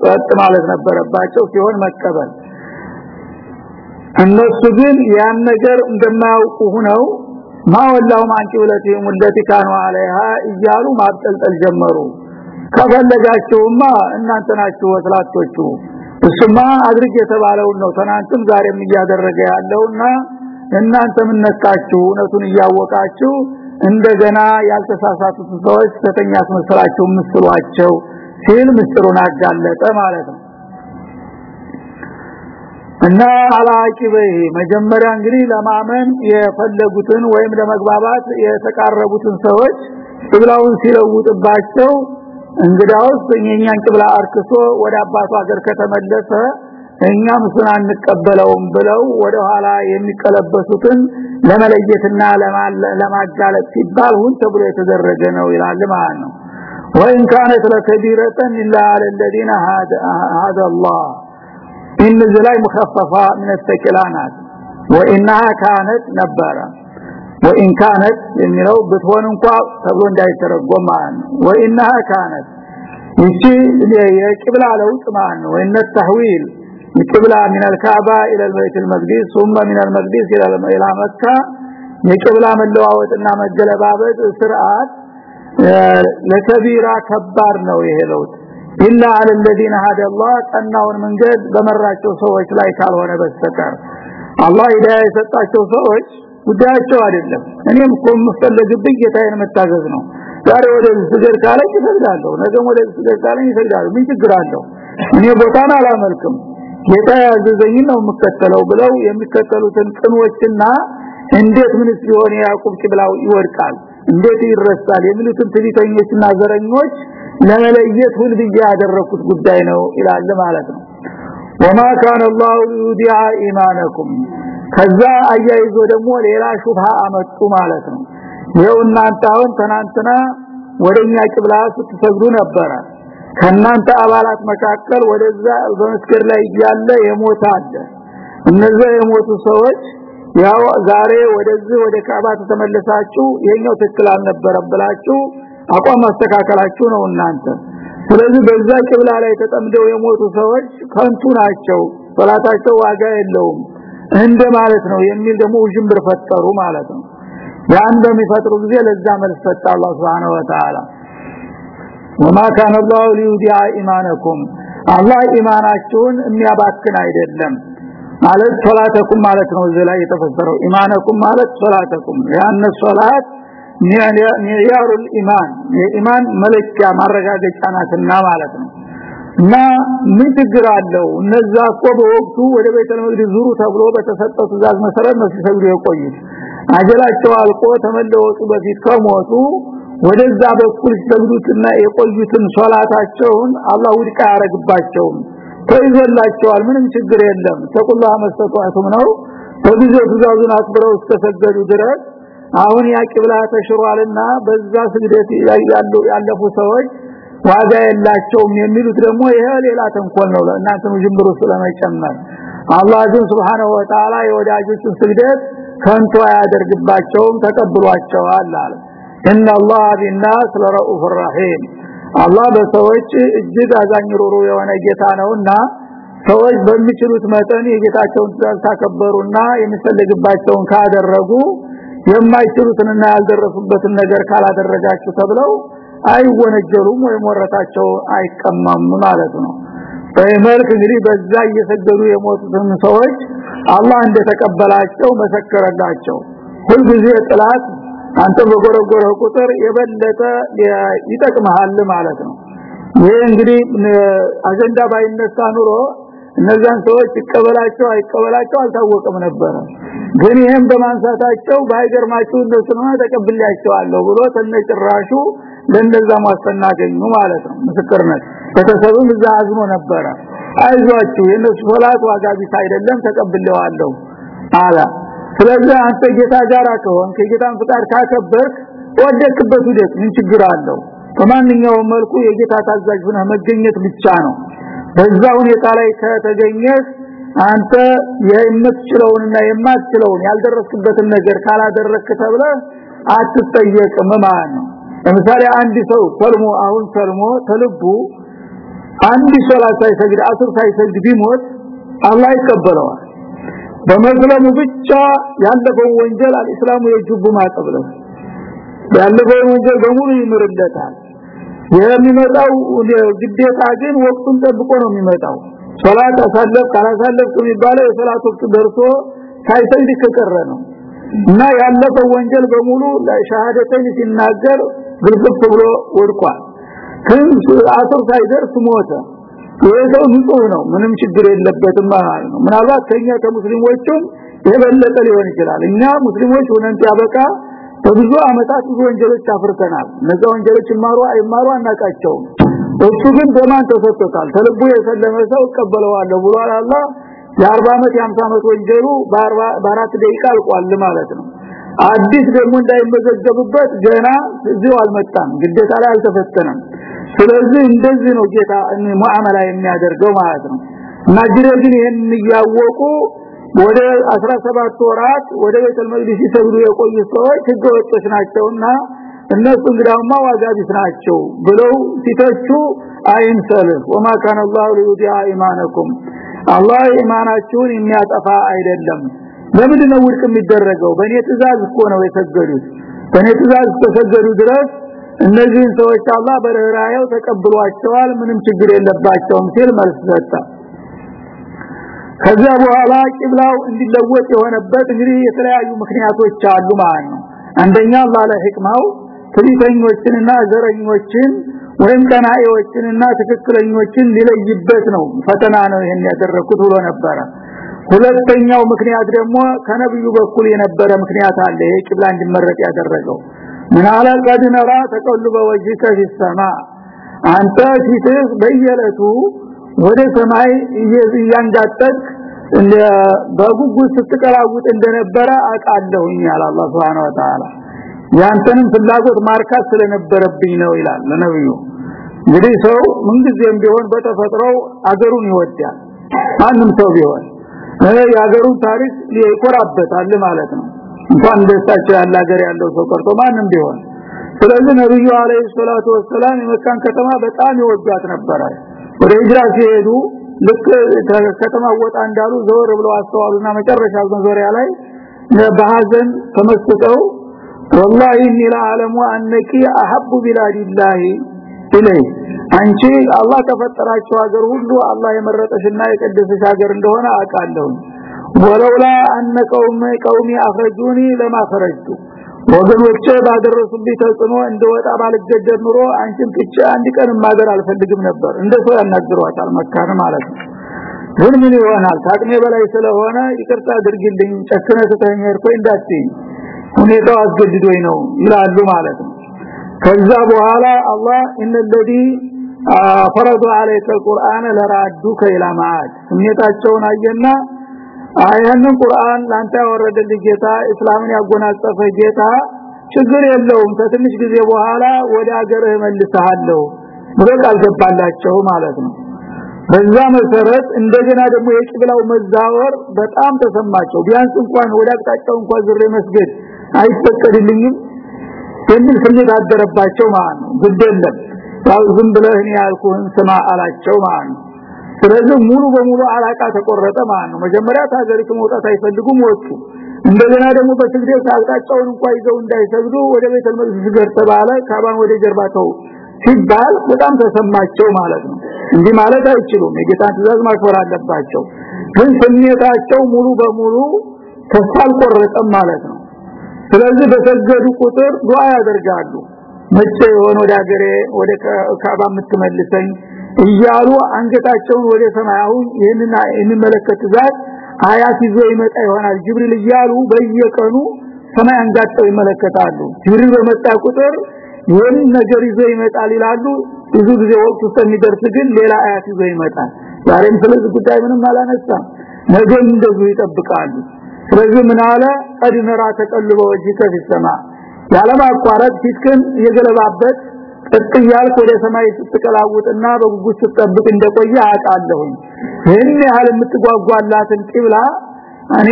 ጸጥ ማለት ነበረባቸው ሲሆን መቀበል። እነሱ ግን ያን ነገር እንደማያውቁ ሆነው ማወላው ወለቴም ወለቲ ካኑ አለይሃ እያሉ ማብጠልጠል ጀመሩ። ከፈለጋችሁማ እናንተ ናችሁ ወስላቶቹ። እሱማ አድርግ የተባለውን ነው ተናንተም ዛሬም እያደረገ ያለውና እናንተ ምን ነካችሁ እውነቱን እያወቃችሁ እንደገና ያልተሳሳቱት ሰዎች ተተኛ አስመስላችሁ ምስሏቸው ሲል ምስጥሩን አጋለጠ ማለት ነው። እና አላቂበይ መጀመሪያ እንግዲህ ለማመን የፈለጉትን ወይም ለመግባባት የተቃረቡትን ሰዎች ቅብላውን ሲለውጥባቸው እንግዳውስ የኛን ቅብላ አርክሶ ወደ አባቱ ሀገር ከተመለሰ እኛም እሱን አንቀበለውም ብለው ወደ ኋላ የሚቀለበሱትን ለመለየትና ለማጋለጥ ሲባል ሁን ተብሎ የተደረገ ነው ይላል ማለት ነው وإن كانت لكبيرة إلا على الذين هذا الله إن زلاي مخففة من الثقلانات وإنها كانت نبارة وإن كانت የሚለው ብትሆን እንኳን ተብሎ እንዳይተረጎም ማለት ነው وإنها كانت ይቺ የቂብላ ለውጥ ማለት ነው ወይነ ተህዊል የቂብላ من الكعبة إلى البيت المقدس ثم من المقدس إلى إلى مكة የቂብላ መለዋወጥና መገለባበጥ ስርዓት ለከቢራ ከባድ ነው ይሄ ለውጥ ኢላ አለ الذين هدى الله ቀናውን መንገድ በመራቸው ሰዎች ላይ ካልሆነ በስተቀር አላህ ሂዳያ የሰጣቸው ሰዎች ጉዳያቸው አይደለም እኔም እኮ የምፈልግብኝ ጌታዬን መታዘዝ ነው ዛሬ ወደ ስገድ ካለኝ ይሰግዳለሁ ነገም ወደ ስገድ ካለኝ ይሰግዳለሁ ምን ችግር አለው እኔ ቦታን አላመልክም ጌታ ያዘዘኝ ነው የምከተለው ብለው የሚከተሉትን ቅኖችና እንዴት ምንስ ቢሆን ያዕቆብ ቂብላው ይወድቃል እንዴት ይረሳል የሚሉትን ትዕቢተኞችና ዘረኞች ለመለየት ሁልጊዜ ያደረኩት ጉዳይ ነው ይላል ማለት ነው وما كان الله ليضيع ايمانكم ከዛ አያይዞ ደግሞ ሌላ ሹብሃ አመጡ ማለት ነው ይኸው እናንተ አሁን ትናንትና ወደኛ ቂብላ ስትሰግዱ ነበረ ከናንተ አባላት መካከል ወደዛ በመስገድ ላይ ያለ የሞተ አለ እነዛ የሞቱ ሰዎች ያው ዛሬ ወደዚህ ወደ ካባ ተመለሳችሁ የኛው ትክክል አልነበረም ብላችሁ አቋም ማስተካከላችሁ ነው እናንተ ስለዚህ በዛ ቂብላ ላይ ተጠምደው የሞቱ ሰዎች ከንቱ ናቸው ሶላታቸው ዋጋ የለውም እንደ ማለት ነው የሚል ደግሞ ውዥንብር ፈጠሩ ማለት ነው ያን በሚፈጥሩ ጊዜ ለዛ መልስ ሰጠ አላህ Subhanahu Wa Ta'ala وما كان الله ليضيع ايمانكم አላህ ኢማናችሁን የሚያባክን አይደለም ማለት ሶላተኩም ማለት ነው። እዚህ ላይ የተፈሰረው ኢማነኩም ማለት ሶላተኩም ያን ሶላት ሚያሩ ኢማን የኢማን መለኪያ ማረጋገጫ ናትና ማለት ነው። እና ምን ችግር አለው? እነዛ እኮ በወቅቱ ወደ ቤተ መቅደስ ዙሩ ተብሎ በተሰጠው ትእዛዝ መሰረት ነው ሲሰግዱ የቆዩት። አጀላቸው አልቆ ተመለወጡ በፊት ከሞቱ ወደዛ በኩል ሲሰግዱትና የቆዩትን ሶላታቸውን አላህ ውድቅ ያረግባቸውም ተይዘላቸዋል ምንም ችግር የለም። ተቁላ መስጠቷቱም ነው። በጊዜው ትእዛዙን አክብረው እስከሰገዱ ድረስ አሁን ያ ቂብላ ተሽሯልና በዛ ስግደት ያሉ ያለፉ ሰዎች ዋጋ የላቸውም የሚሉት ደግሞ ይሄ ሌላ ተንኮል ነው። እናንተም ጅምሩ ስለመጨመር አላህ ግን Subhanahu Wa የወዳጆቹን ስግደት ከንቱ አያደርግባቸውም ተቀብሏቸዋል አለ። ኢነላህ ቢናስ ለረኡፍ ረሂም አላህ በሰዎች እጅግ አዛኝ ሩሩ የሆነ ጌታ ነውና ሰዎች በሚችሉት መጠን የጌታቸውን ትእዛዝ ካከበሩና የሚፈልግባቸውን ካደረጉ የማይችሉትንና ያልደረሱበትን ነገር ካላደረጋችሁ ተብለው አይወነጀሉም ወይም ወረታቸው አይቀማም ማለት ነው። በመልክ እንግዲህ በዛ እየሰገዱ የሞቱትን ሰዎች አላህ እንደተቀበላቸው መሰከረላቸው። ሁልጊዜ ጥላት አንተ በጎረጎረ ቁጥር የበለጠ ይጠቅመሃል ማለት ነው። ይሄ እንግዲህ አጀንዳ ባይነሳ ኑሮ እነዛን ሰዎች ይቀበላቸው አይቀበላቸው አልታወቀም ነበር ግን ይሄን በማንሳታቸው ባይገርማችሁ እንደሱና ተቀብላቸዋለሁ ብሎ ተነጭራሹ ለነዛ ማስተናገኙ ማለት ነው። ምስክርነት ከተሰቡም እዛ አዝኖ ነበረ። አይዟችሁ የነሱ ሶላት ዋጋ ቢስ አይደለም ተቀብለዋለሁ አላ ስለዚህ አንተ ጌታ ጋር ከሆን ከጌታን ፍቃድ ካከበርክ ወደክበት ውደት ምን ችግር አለው? በማንኛውም መልኩ የጌታ ታዛዥ ሆነህ መገኘት ብቻ ነው። በዛ ሁኔታ ላይ ከተገኘህ አንተ የምትችለውንና የማትችለውን ያልደረስክበትን ነገር ካላደረክ ተብለ አትጠየቅም ማለት ነው። ለምሳሌ አንድ ሰው ሰልሞ አሁን ሰልሞ ተልቡ አንድ ሶላት ሳይሰግድ አስር ሳይሰግድ ቢሞት አላህ ይቀበለዋል በመስለሙ ብቻ ያለፈው ወንጀል አልእስላሙ የጅቡ ማቀብለ ያለፈው ወንጀል በሙሉ ይምርለታል። የሚመጣው ግዴታ ግን ወቅቱን ጠብቆ ነው የሚመጣው። ሶላት አሳለፍ ካላሳለፍ የሚባለው የሶላት ወቅት ደርሶ ሳይሰግድ ከቀረ ነው። እና ያለፈው ወንጀል በሙሉ ለሻሃደተን ሲናገር ግልብጥ ብሎ ወድቋል። ግን አስር ሳይደርስ ሞተ ይሄው ንጹህ ነው ምንም ችግር የለበትም ማለት ነው። ምናልባት ከኛ ከሙስሊሞችም የበለጠ ሊሆን ይችላል። እኛ ሙስሊሞች ሆነን ያበቃ በብዙ አመታት ብዙ ወንጀሎች አፍርተናል እነዛ ወንጀሎች ይማሩ አይማሩ አናቃቸውም እሱ ግን በማን ተሰጥቶታል? ተልቡ የሰለመ ሰው ቀበለዋለሁ ብሏል አላህ። የ40 አመት የ50 አመት ወንጀሉ በአራት ደቂቃ አልቋል ማለት ነው። አዲስ ደግሞ እንዳይመዘገብበት ገና እዚሁ አልመጣም። ግዴታ ላይ አልተፈተነም ስለዚህ እንደዚህ ነው ጌታ ሙአመላ የሚያደርገው ማለት ነው። እና ይሄን እያወቁ ወደ 17 ወራት ወደ ቤተል መቅደስ ይሰግዱ የቆዩ ሰዎች ህገወጦች ናቸውና እነሱ እንግዳውማ ዋጋ ቢስ ናቸው ብለው ሲተቹ አይንሰል ወማ ካነ አላሁ ሊዩዲአ ኢማነኩም። አላህ ኢማናችሁን የሚያጠፋ አይደለም። ለምንድን ነው ውድቅ የሚደረገው? በእኔ ትእዛዝ እኮ ነው የሰገዱት። በእኔ ትእዛዝ ተሰገዱ ድረስ እነዚህን ሰዎች አላህ በረህራየው ተቀብሏቸዋል ምንም ችግር የለባቸውም ሲል መልስ ሰጠ። ከዛ በኋላ ቂብላው እንዲለወጥ የሆነበት እንግዲህ የተለያዩ ምክንያቶች አሉ ማለት ነው። አንደኛ አላህ ለህክማው ትሪተኞችንና ዘረኞችን ወይም ቀናኢዎችንና ትክክለኞችን ሊለይበት ነው። ፈተና ነው ይሄን ያደረኩት ብሎ ነበረ። ሁለተኛው ምክንያት ደግሞ ከነብዩ በኩል የነበረ ምክንያት አለ። ይሄ ቂብላ እንዲመረጥ ያደረገው ምን አለ ቀድነራ ተቀልበ ወጅከ ፊሰማ። አንተ ፊትህ በየለቱ ወደ ሰማይ እያንጋጠቅ እንደ በጉጉት ስትቀላውጥ እንደነበረ አቃለሁኝ ያለ አላህ Subhanahu Wa Ta'ala ያንተንም ፍላጎት ማርካት ስለነበረብኝ ነው ይላል ለነብዩ። እንግዲህ ሰው ምንጊዜም ቢሆን በተፈጥሮው አገሩን ይወዳል። ማንም ሰው ቢሆን የአገሩን ታሪክ ይኮራበታል ማለት ነው እንኳን ደስታቸው ያለ ሀገር ያለው ሰው ቀርቶ ማንም ቢሆን ስለዚህ ነብዩ አለይሂ ሰላቱ ወሰለም የመካን ከተማ በጣም ይወዷት ነበረ ወደ ሂጅራ ሲሄዱ ልክ ከተማ ወጣ እንዳሉ ዘወር ብለው አስተዋሉና መጨረሻ መዞሪያ ላይ በሐዘን ተመስጠው والله اني لعلم انك احب بلاد الله الي አንቺ አላህ ከፈጠራቸው ሀገር ሁሉ አላህ የመረጠሽና የቀደሰሽ ሀገር እንደሆነ አውቃለሁ ወለውላ አነ ቀውሜ ቀውሚ አፍረጁኒ ለማፈረጁ ወገኖቼ ባደረሱብኝ ተጽኖ እንደወጣ ባልገደድ ኑሮ አንቺን ጥቼ አንድ ቀን ማገር አልፈልግም ነበር። እንደሰው ያናግሯታል መካን ማለት ነው። ግን ምን ይሆናል? ታቅሜ በላይ ስለሆነ ይቅርታ አድርግልኝ ጨክነ ተተኛርኩ እንዳትይ ሁኔታው አስገድዶኝ ነው ይላሉ ማለት ነው። ከዛ በኋላ አላህ እነለዲ ፈረዱ عليك القرآن لرادك الى معاد ስሜታቸውን አየና አያንን ቁርአን ላንተ ያወረደልህ ጌታ እስላምን ያጎናጸፈ ጌታ ችግር የለውም። ከትንሽ ጊዜ በኋላ ወደ አገርህ መልሰሃለሁ ብሎ አልገባላቸው ማለት ነው። በዛ መሰረት እንደገና ደግሞ የቂብላው መዛወር በጣም ተሰማቸው። ቢያንስ እንኳን ወደ አቅጣጫው እንኳን ዝሬ መስገድ አይፈቀድልኝም። የሚል ስሜት አደረባቸው ማለት ነው። ግደለም ያው ዝም ብለህ ያልኩህን ስማ አላቸው ማለት ነው ስለዚህ ሙሉ በሙሉ አላቃ ተቆረጠ ማለት ነው። መጀመሪያ ታገሪቱ መውጣት አይፈልጉም ወጡ። እንደገና ደግሞ በስግደት አቅጣጫውን እንኳን ይዘው እንዳይሰግዱ ወደ ቤተል መቅደስ ገር ካባን ወደ ጀርባተው ሲባል በጣም ተሰማቸው ማለት ነው። እንዲህ ማለት አይችሉም። የጌታን ትእዛዝ ማክበር አለባቸው። ግን ስሜታቸው ሙሉ በሙሉ ተስፋ አልቆረጠም ማለት ነው። ስለዚህ በሰገዱ ቁጥር ዱዓ ያደርጋሉ። መቼ የሆነ ወደ ሀገሬ ወደ ካባ የምትመልሰኝ እያሉ አንገታቸውን ወደ ሰማያው ይህንና የሚመለከት ዛት አያት ይዞ ይመጣ ይሆናል። ጅብሪል እያሉ በየቀኑ ሰማይ አንጋጠው ይመለከታሉ። ጅብሪል በመጣ ቁጥር ይህን ነገር ይዞ ይመጣል ይላሉ። ብዙ ጊዜ ወቅቱ ስለሚደርስ ግን ሌላ አያት ይዞ ይመጣል። ዛሬም ስለዚህ ጉዳይ ምንም አላነሳም። ነገም እንደዚሁ ይጠብቃሉ። ስለዚህ ምን አለ? ቀድ ነራ ተቀልበ ወጅከ ፊሰማ ያለማቋረጥ ፊትክን የገለባበት ጥጥ ወደ ሰማይ ስትቀላውጥና በጉጉት ስትጠብቅ እንደቆየ አውቃለሁኝ። ይህን ያህል የምትጓጓላትን ቂብላ እኔ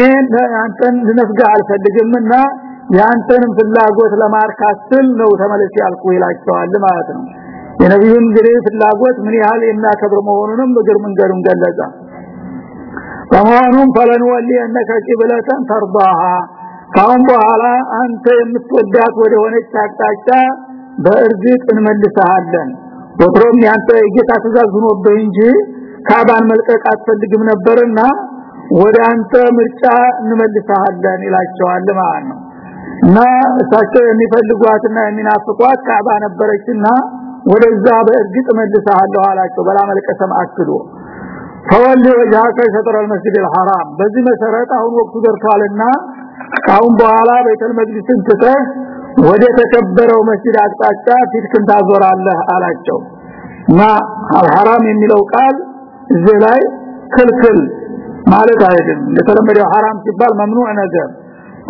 አንተን ልነፍግህ አልፈልግምና ያንተንም ፍላጎት ለማርካት ስል ነው ተመለስ ያልኩ ይላቸዋል ማለት ነው። የነቢዩን እንግዲህ ፍላጎት ምን ያህል የሚያከብር መሆኑንም እግር መንገዱን ገለጸ። በመሆኑም ፈለን ወሊ እነከ ቂብለተን ተርዳሃ ካሁን በኋላ አንተ የምትወዳት ወደ ሆነች አቅጣጫ በእርግጥ እንመልሰሃለን ወትሮም ያንተ የጌታ ትእዛዝ ሆኖብህ እንጂ ካባን መልቀቅ አትፈልግም ነበርና ወደ አንተ ምርጫ እንመልሰሃለን ይላቸዋል ማለት ነው እና እሳቸው የሚፈልጓትና የሚናፍቋት ካባ ነበረችና ወደዛ በእርግጥ መልሰሃለሁ አላቸው በላ መልቀሰም አክዶ ፈወል ወጃከ ሸጥረ المسجد الحرام በዚህ መሰረት አሁን ወቅቱ ደርሷልና ካሁን በኋላ ቤተል መቅደስን ትተህ ወደ ተከበረው መስጂድ አቅጣጫ ፊትክን ታዞራለህ አላቸው። እና አልሐራም የሚለው ቃል እዚህ ላይ ክልክል ማለት አይደለም። የተለመደው ሐራም ሲባል መምኑዕ ነገር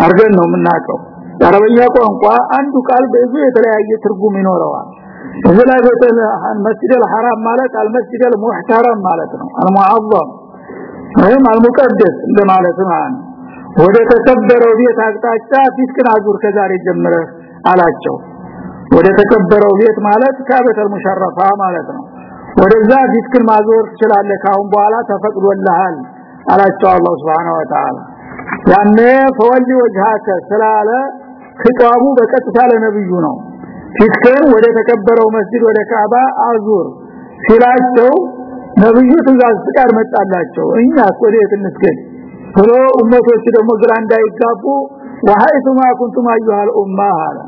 አርገን ነው የምናቀው አረበኛ ቋንቋ አንዱ ቃል በዙ የተለያየ ትርጉም ይኖረዋል። እዚህ ላይ በተለይ መስጂደል ሐራም ማለት አልመስጂደል ሙህተረም ማለት ነው። አልሙዓዘም ወይም አልሙቀደስ እንደማለት ነው። ወደ ተከበረው ቤት አቅጣጫ ፊትክን አዙር ከዛሬ ጀምረህ አላቸው። ወደ ተከበረው ቤት ማለት ካበተል ሙሸረፋ ማለት ነው። ወደዛ ፊትክን ማዞር ትችላለህ ካሁን በኋላ ተፈቅዶልሃል አላቸው አላህ Subhanahu Wa Ta'ala ያኔ ፈወሊ ወጅሃከ ስላለ ኺጣቡ በቀጥታ ለነብዩ ነው። ፊትክን ወደ ተከበረው መስጂድ ወደ ካባ አዙር ሲላቸው ነብዩ ትእዛዝ ፍቃድ መጣላቸው። እኛ ወዴት እንስገድ ብሎ ኡመቶች ደግሞ ግራ እንዳይጋቡ ወሐይቱማ ኩንቱም አዩሃል ኡማ አለ።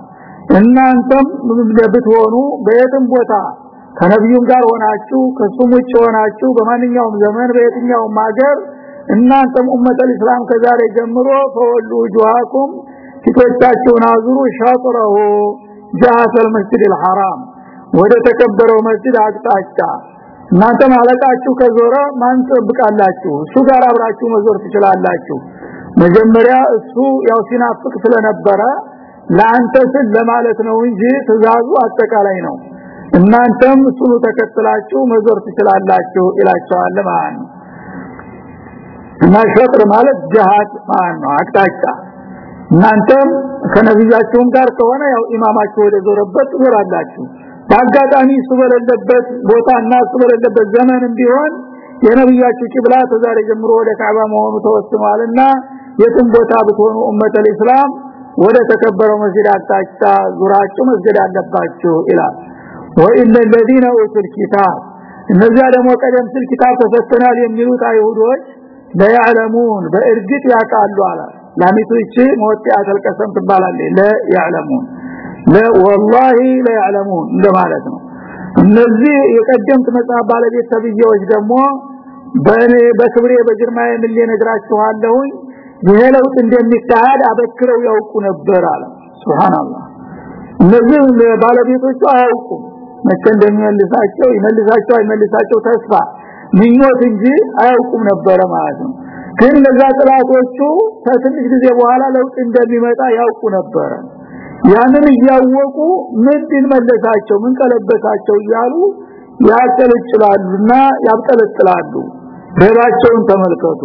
እናንተም ብትሆኑ በየትም ቦታ ከነብዩም ጋር ሆናችሁ ከሱም ውጭ ሆናችሁ በማንኛውም ዘመን በየትኛውም ሀገር እናንተም ኡመተል እስላም ከዛሬ ጀምሮ ፈወሉ ጁሃኩም ፊቶቻችሁን አዙሩ ሻጥረሁ ጃሰል መስጂድ አልሐራም። ወደ ተከበረው መስጂድ አቅጣጫ እናንተ ማለቃችሁ ከዞረ ማን ተብቃላችሁ እሱ ጋር አብራችሁ መዞር ትችላላችሁ። መጀመሪያ እሱ ያው ሲናፍቅ ስለነበረ ለአንተ ስል ለማለት ነው እንጂ ትእዛዙ አጠቃላይ ነው። እናንተም እሱኑ ተከትላችሁ መዞር ትችላላችሁ ይላቸዋል ማለት ነው። እና ሸጥር ማለት ጅሃድ ማለት ነው አቅጣጫ። እናንተም ከነብያችሁም ጋር ከሆነ ያው ኢማማችሁ ወደ ዞረበት ዞራላችሁ በአጋጣሚ እሱ በሌለበት ቦታና እሱ በሌለበት ዘመንም ቢሆን የነብያችሁ ቂብላ ተዛሬ ጀምሮ ወደ ካዕባ መሆኑ ተወስኗልና የትም ቦታ ብትሆኑ ኡመተል እስላም ወደ ተከበረው መስጊድ አቅጣጫ ዙራችሁ መስገድ አለባችሁ ይላል ወኢነ الذين اوتوا الكتاب እነዚያ ደግሞ ቀደም ሲል ኪታብ ተሰጥተናል የሚሉት አይሁዶች ለያዕለሙን በእርግጥ ያውቃሉ አለ ላሚቱ እቺ ሞቲያተል ቀሰም ትባላለች ለያዕለሙን ለወላሂ ለያዕለሙን እንደማለት ነው። እነዚህ የቀደምት መጽሐፍ ባለቤት ተብዬዎች ደግሞ በእኔ በክብሬ በግርማዬ ምን ልነግራችኋለሁኝ? ይሄ ለውጥ እንደሚካሄድ አበክረው ያውቁ ነበር አለ። ሱብሃንአላህ። እነዚህ ባለቤቶቹ አያውቁም። መቼ እንደሚመልሳቸው ይመልሳቸው አይመልሳቸው ተስፋ ምኞት እንጂ አያውቁም ነበረ ማለት ነው። ግን ለዛ ጥላቶቹ ከትንሽ ጊዜ በኋላ ለውጥ እንደሚመጣ ያውቁ ነበረ ያንን እያወቁ ምን መለሳቸው ምን ቀለበሳቸው እያሉ ያጨለጭላሉና ያብጠለጥላሉ በላቸውን ተመልከቱ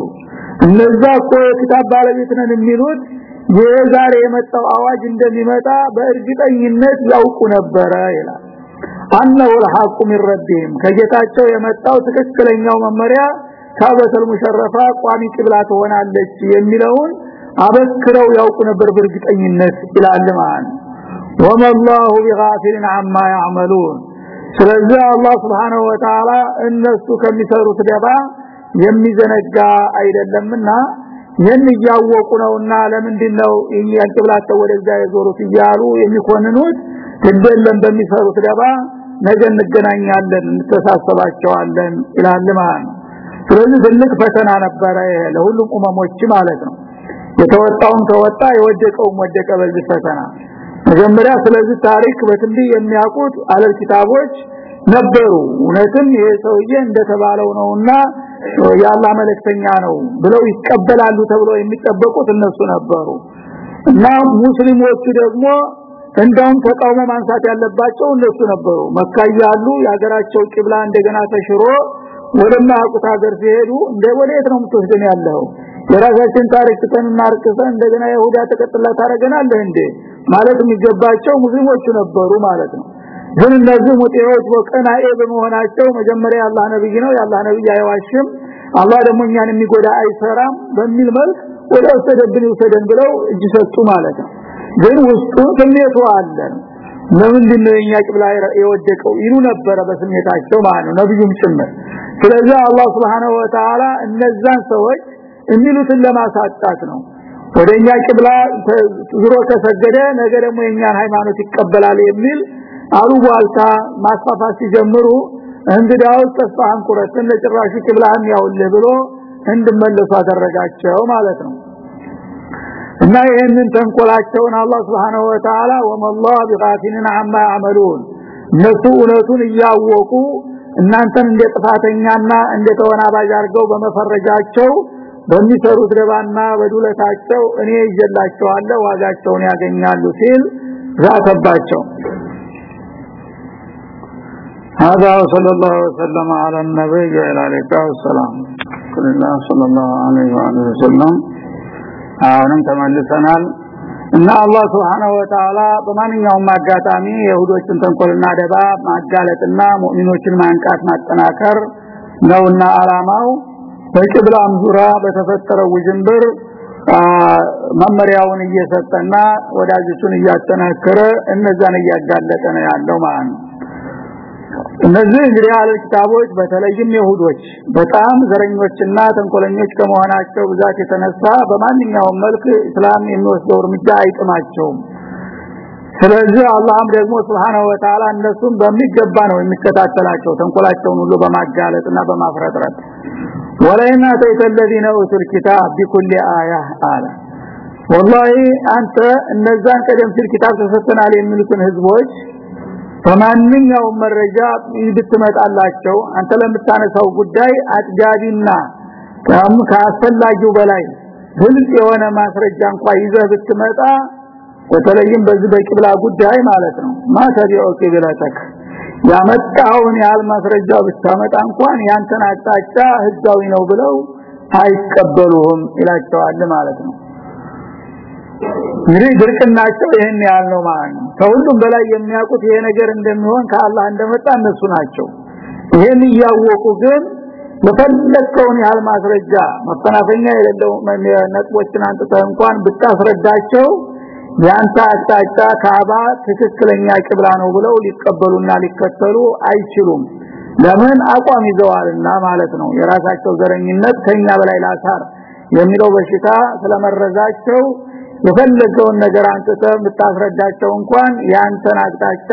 እነዛ እኮ የኪታብ ባለቤት ነን የሚሉት የዛሬ የመጣው አዋጅ እንደሚመጣ በእርግጠኝነት ያውቁ ነበረ ይላል አነሁ الحق من ربهم ከጌታቸው የመጣው ትክክለኛው መመሪያ ካበተል ሙሸረፋ ቋሚ ቅብላ ትሆናለች የሚለውን አበክረው ያውቁ ነበር በእርግጠኝነት ይላል ማለት ወመላሁ ቢጋፊልን አማ ያዕመሉን። ስለዚህ አላህ Subhanahu Wa Ta'ala እነሱ ከሚሰሩት ደባ የሚዘነጋ አይደለምና ይህን እያወቁ ነውና ለምንድን ነው እያልቅብላቸው ወደዛ የዞሩት እያሉ የሚኮንኑት? እንደለም በሚሰሩት ደባ ነገ እንገናኛለን እንተሳሰባቸዋለን ይላል ማለት ስለዚህ ትልቅ ፈተና ነበረ ለሁሉም ኡመሞች ማለት ነው። የተወጣውን ተወጣ የወደቀውን ወደቀ በዚህ ፈተና። መጀመሪያ ስለዚህ ታሪክ በትንቢ የሚያውቁት አለል ኪታቦች ነበሩ። እውነትም ይሄ ሰውዬ እንደተባለው ነውና ያላ መልእክተኛ ነው ብለው ይቀበላሉ ተብሎ የሚጠበቁት እነሱ ነበሩ። እና ሙስሊሞቹ ደግሞ እንደውም ተቃውሞ ማንሳት ያለባቸው እነሱ ነበሩ። መካ ያሉ የሀገራቸው ቂብላ እንደገና ተሽሮ ወደማ አቁት ሀገር ሲሄዱ እንደ ነው የምትወስደን ያለው የራሳችን ታሪክ ተንና አርክሰን እንደገና ይሁዳ ተቀጥላ ታረገናለህ እንዴ? ማለት የሚገባቸው ሙስሊሞቹ ነበሩ ማለት ነው። ግን እነዚህ ሙጤዎች ወቀናኤ በመሆናቸው መጀመሪያ አላህ ነብይ ነው። የአላህ ነብይ አይዋሽም። አላህ ደግሞ እኛን የሚጎዳ አይሰራም በሚል መልክ ወደ ወሰደብን ይወሰደን ብለው እጅ ሰጡ ማለት ነው። ግን ውስጡ ስሜቱ አለ። ለምንድን ነው የኛ ቅብላ የወደቀው? ይሉ ነበረ በስሜታቸው ማለት ነው ነብዩም ጭምር። ስለዚህ አላህ Subhanahu Wa እነዛን ሰዎች የሚሉትን ለማሳጣት ነው። ወደኛ ቅብላ ዙሮ ከሰገደ ነገ ደግሞ የኛን ሃይማኖት ይቀበላል የሚል አሉባልታ ማስፋፋት ሲጀምሩ እንግዳው ተስፋን ቁረጥን ለጭራሽ ቅብላህን ያውልህ ብሎ እንድመለሱ አደረጋቸው ማለት ነው። እና ይህንን ተንኮላቸውን አላህ Subhanahu Wa Ta'ala ወመላሁ ቢጋፊልን አማ ያመሉን እነሱ እውነቱን እያወቁ እናንተን እንደ ጥፋተኛና እንደ ተወናባጅ አድርገው በመፈረጃቸው በሚሰሩት ደባና በዱለታቸው እኔ ይጀላቸዋለሁ ዋጋቸውን ያገኛሉ ሲል ዛተባቸው هذا وصلى الله وسلم على النبي وعلى اله والسلام الله صلى الله عليه وآله وسلم አሁንም ተመልሰናል እና አላህ Subhanahu Wa Ta'ala በማንኛውም አጋጣሚ የሁዶችን ተንኮልና ደባ ማጋለጥና ሙእሚኖችን ማንቃት ማጠናከር ነውና አላማው በቂብላም ዙሪያ በተፈጠረው ውዥንብር መመሪያውን እየሰጠና ወዳጆቹን እያጠናከረ እነዛን እያጋለጠ ነው ያለው ማለት ነው። እነዚህ እንግዲህ ያለ ኪታቦች በተለይም ይሁዶች በጣም ዘረኞችና ተንኮለኞች ከመሆናቸው ብዛት የተነሳ በማንኛውም መልክ እስላም የሚወስደው እርምጃ አይጥማቸውም። ስለዚህ አላህም ደግሞ Subhanahu Wa እነሱን በሚገባ ነው የሚከታተላቸው ተንኮላቸውን ሁሉ በማጋለጥና በማፍረጥረት ወለይና ተይተለዚነ ኡቱል ኪታብ ቢኩል አያ አለ። ወላሂ አንተ እነዛን ቀደም ሲል ኪታብ ተሰጥተናል የሚሉትን ህዝቦች በማንኛውም መረጃ ብትመጣላቸው አንተ ለምታነሳው ጉዳይ አጥጋቢና ከም ካስፈላጊው በላይ ግልጽ የሆነ ማስረጃ እንኳን ይዘህ ብትመጣ በተለይም በዚህ በቂብላ ጉዳይ ማለት ነው። ማተቢው ቂብላተክ ያመጣውን ያህል ማስረጃ ብታመጣ እንኳን ያንተን አጣጫ ህጋዊ ነው ብለው አይቀበሉህም ይላቸዋል ማለት ነው። እንግዲህ ድርቅናቸው ይሄን ያህል ነው ማለት ነው። ከሁሉም በላይ የሚያውቁት ይሄ ነገር እንደሚሆን ከአላህ እንደመጣ እነሱ ናቸው። ይሄን እያወቁ ግን የፈለከውን ያህል ማስረጃ መፈናፈኛ የሌለው ነጥቦችን አንጥተህ እንኳን ብታስረዳቸው ያንተ አቅጣጫ ካባ ትክክለኛ ቅብላ ነው ብለው ሊቀበሉና ሊከተሉ አይችሉም። ለምን? አቋም ይዘዋልና ማለት ነው። የራሳቸው ዘረኝነት ከኛ በላይ ላሳር የሚለው በሽታ ስለመረዛቸው የፈለገውን ነገር አንተ ብታስረዳቸው እንኳን ያንተን አቅጣጫ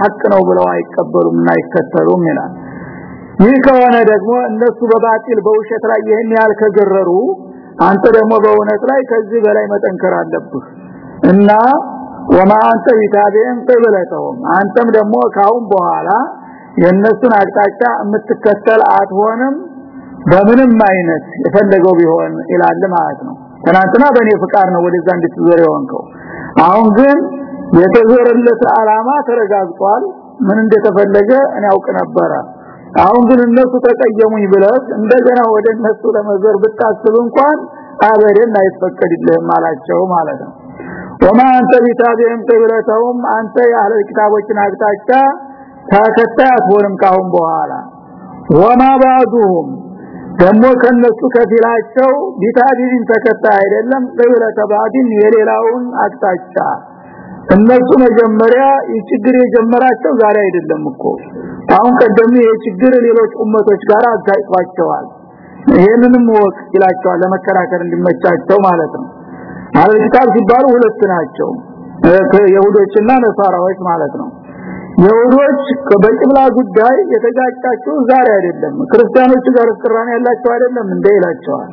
ሀቅ ነው ብለው አይቀበሉምና አይከተሉም ይላል። ይህ ከሆነ ደግሞ እነሱ በባጢል በውሸት ላይ ይህን ያህል ከገረሩ አንተ ደግሞ በእውነት ላይ ከዚህ በላይ መጠንከር አለብህ እና ወማ አንተ ቅብለተውም አንተም ደግሞ ካሁን በኋላ የነሱን አቅጣጫ የምትከተል አትሆንም በምንም አይነት የፈለገው ቢሆን ይላል ማለት ነው። ትናንትና በእኔ ፍቃድ ነው ወደዛ እንድትዞር የሆንከው። አሁን ግን የተዞረለት አላማ ተረጋግጧል። ምን እንደተፈለገ እኔ አውቅ ነበረ። አሁን ግን እነሱ ተቀየሙኝ ብለህ እንደገና ወደ እነሱ ለመዞር ብታስብ እንኳን አበደን አይፈቀድልህም አላቸው ማለት ነው ወማ አንተ ቢታቢህም ቅብለተውም አንተ የአህለ ኪታቦችን አቅጣጫ ተከታይ አትሆንም ካሁን በኋላ። ወማ ባዱሁም ደግሞ ከነሱ ከፊላቸው ቢታቢን ተከታይ አይደለም ቅብለተ ባዲን የሌላውን አቅጣጫ። እነሱ መጀመሪያ ይችግር የጀመራቸው ዛሬ አይደለም እኮ። አሁን ቀደም የችግር ሌሎች ኡመቶች ጋር አጋጭቷቸዋል። ይሄንንም ወቅ ይላቸዋል ለመከራከር እንዲመቻቸው ማለት ነው ኪታብ ሲባሉ ሁለት ናቸው። የሁዶችና ነሳራዎች ማለት ነው። የሁዶች በቂብላ ጉዳይ የተጋጫቸው ዛሬ አይደለም። ክርስቲያኖች ጋር ቅራኔ ያላቸው አይደለም እንደ ይላቸዋል።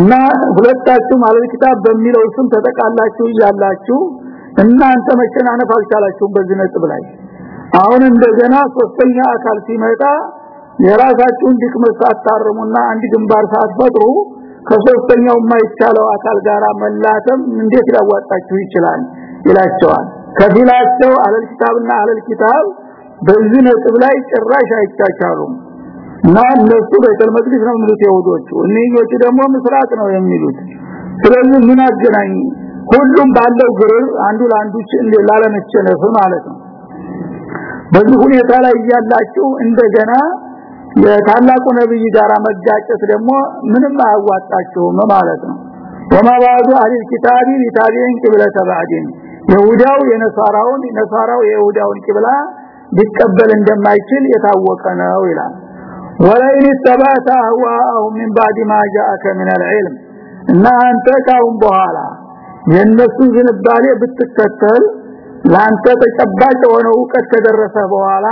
እና ሁለታችሁ ማለት ኪታብ በሚለው ስም ተጠቃላችሁ ያላችሁ እናንተ መጨናነፍ አልቻላችሁም በዚህ ነጥብ ላይ። አሁን እንደገና ሶስተኛ አካል ሲመጣ የራሳችሁን ድክመት ሳታርሙና አንድ ግንባር ሳትፈጥሩ ከሶስተኛው የማይቻለው አካል ጋር መላተም እንዴት ሊያዋጣችሁ ይችላል? ይላቸዋል። ከፊላቸው አለል ኪታብና አለል ኪታብ በዚህ ነጥብ ላይ ጭራሽ አይቻቻሉም። እና እነሱ ቤተል መቅደስ ነው የሚሉት ይሁዶቹ እነኞቹ ደግሞ ምስራቅ ነው የሚሉት። ስለዚህ ምን አገናኝ? ሁሉም ባለው ግርር አንዱ ለአንዱ ላለመቸነፍ ማለት ነው። በዚህ ሁኔታ ላይ እያላችሁ እንደገና የታላቁ ነብይ ጋር መጋጨት ደግሞ ምንም አያዋጣችሁም ማለት ነው ወማባዱ አህል ኪታቢ ሊታቢን ቂብለተ ባዕድን ይሁዳው የነሳራውን ነሳራው የይሁዳውን ቂብላ ሊቀበል እንደማይችል የታወቀ ነው ይላል ወለይን ተባታ هواهم من بعد ما جاءك من العلم እና አንተ ካሁን በኋላ የነሱ ዝንባሌ ብትከተል ላንተ ተጨባጭ የሆነ ዕውቀት ከደረሰ በኋላ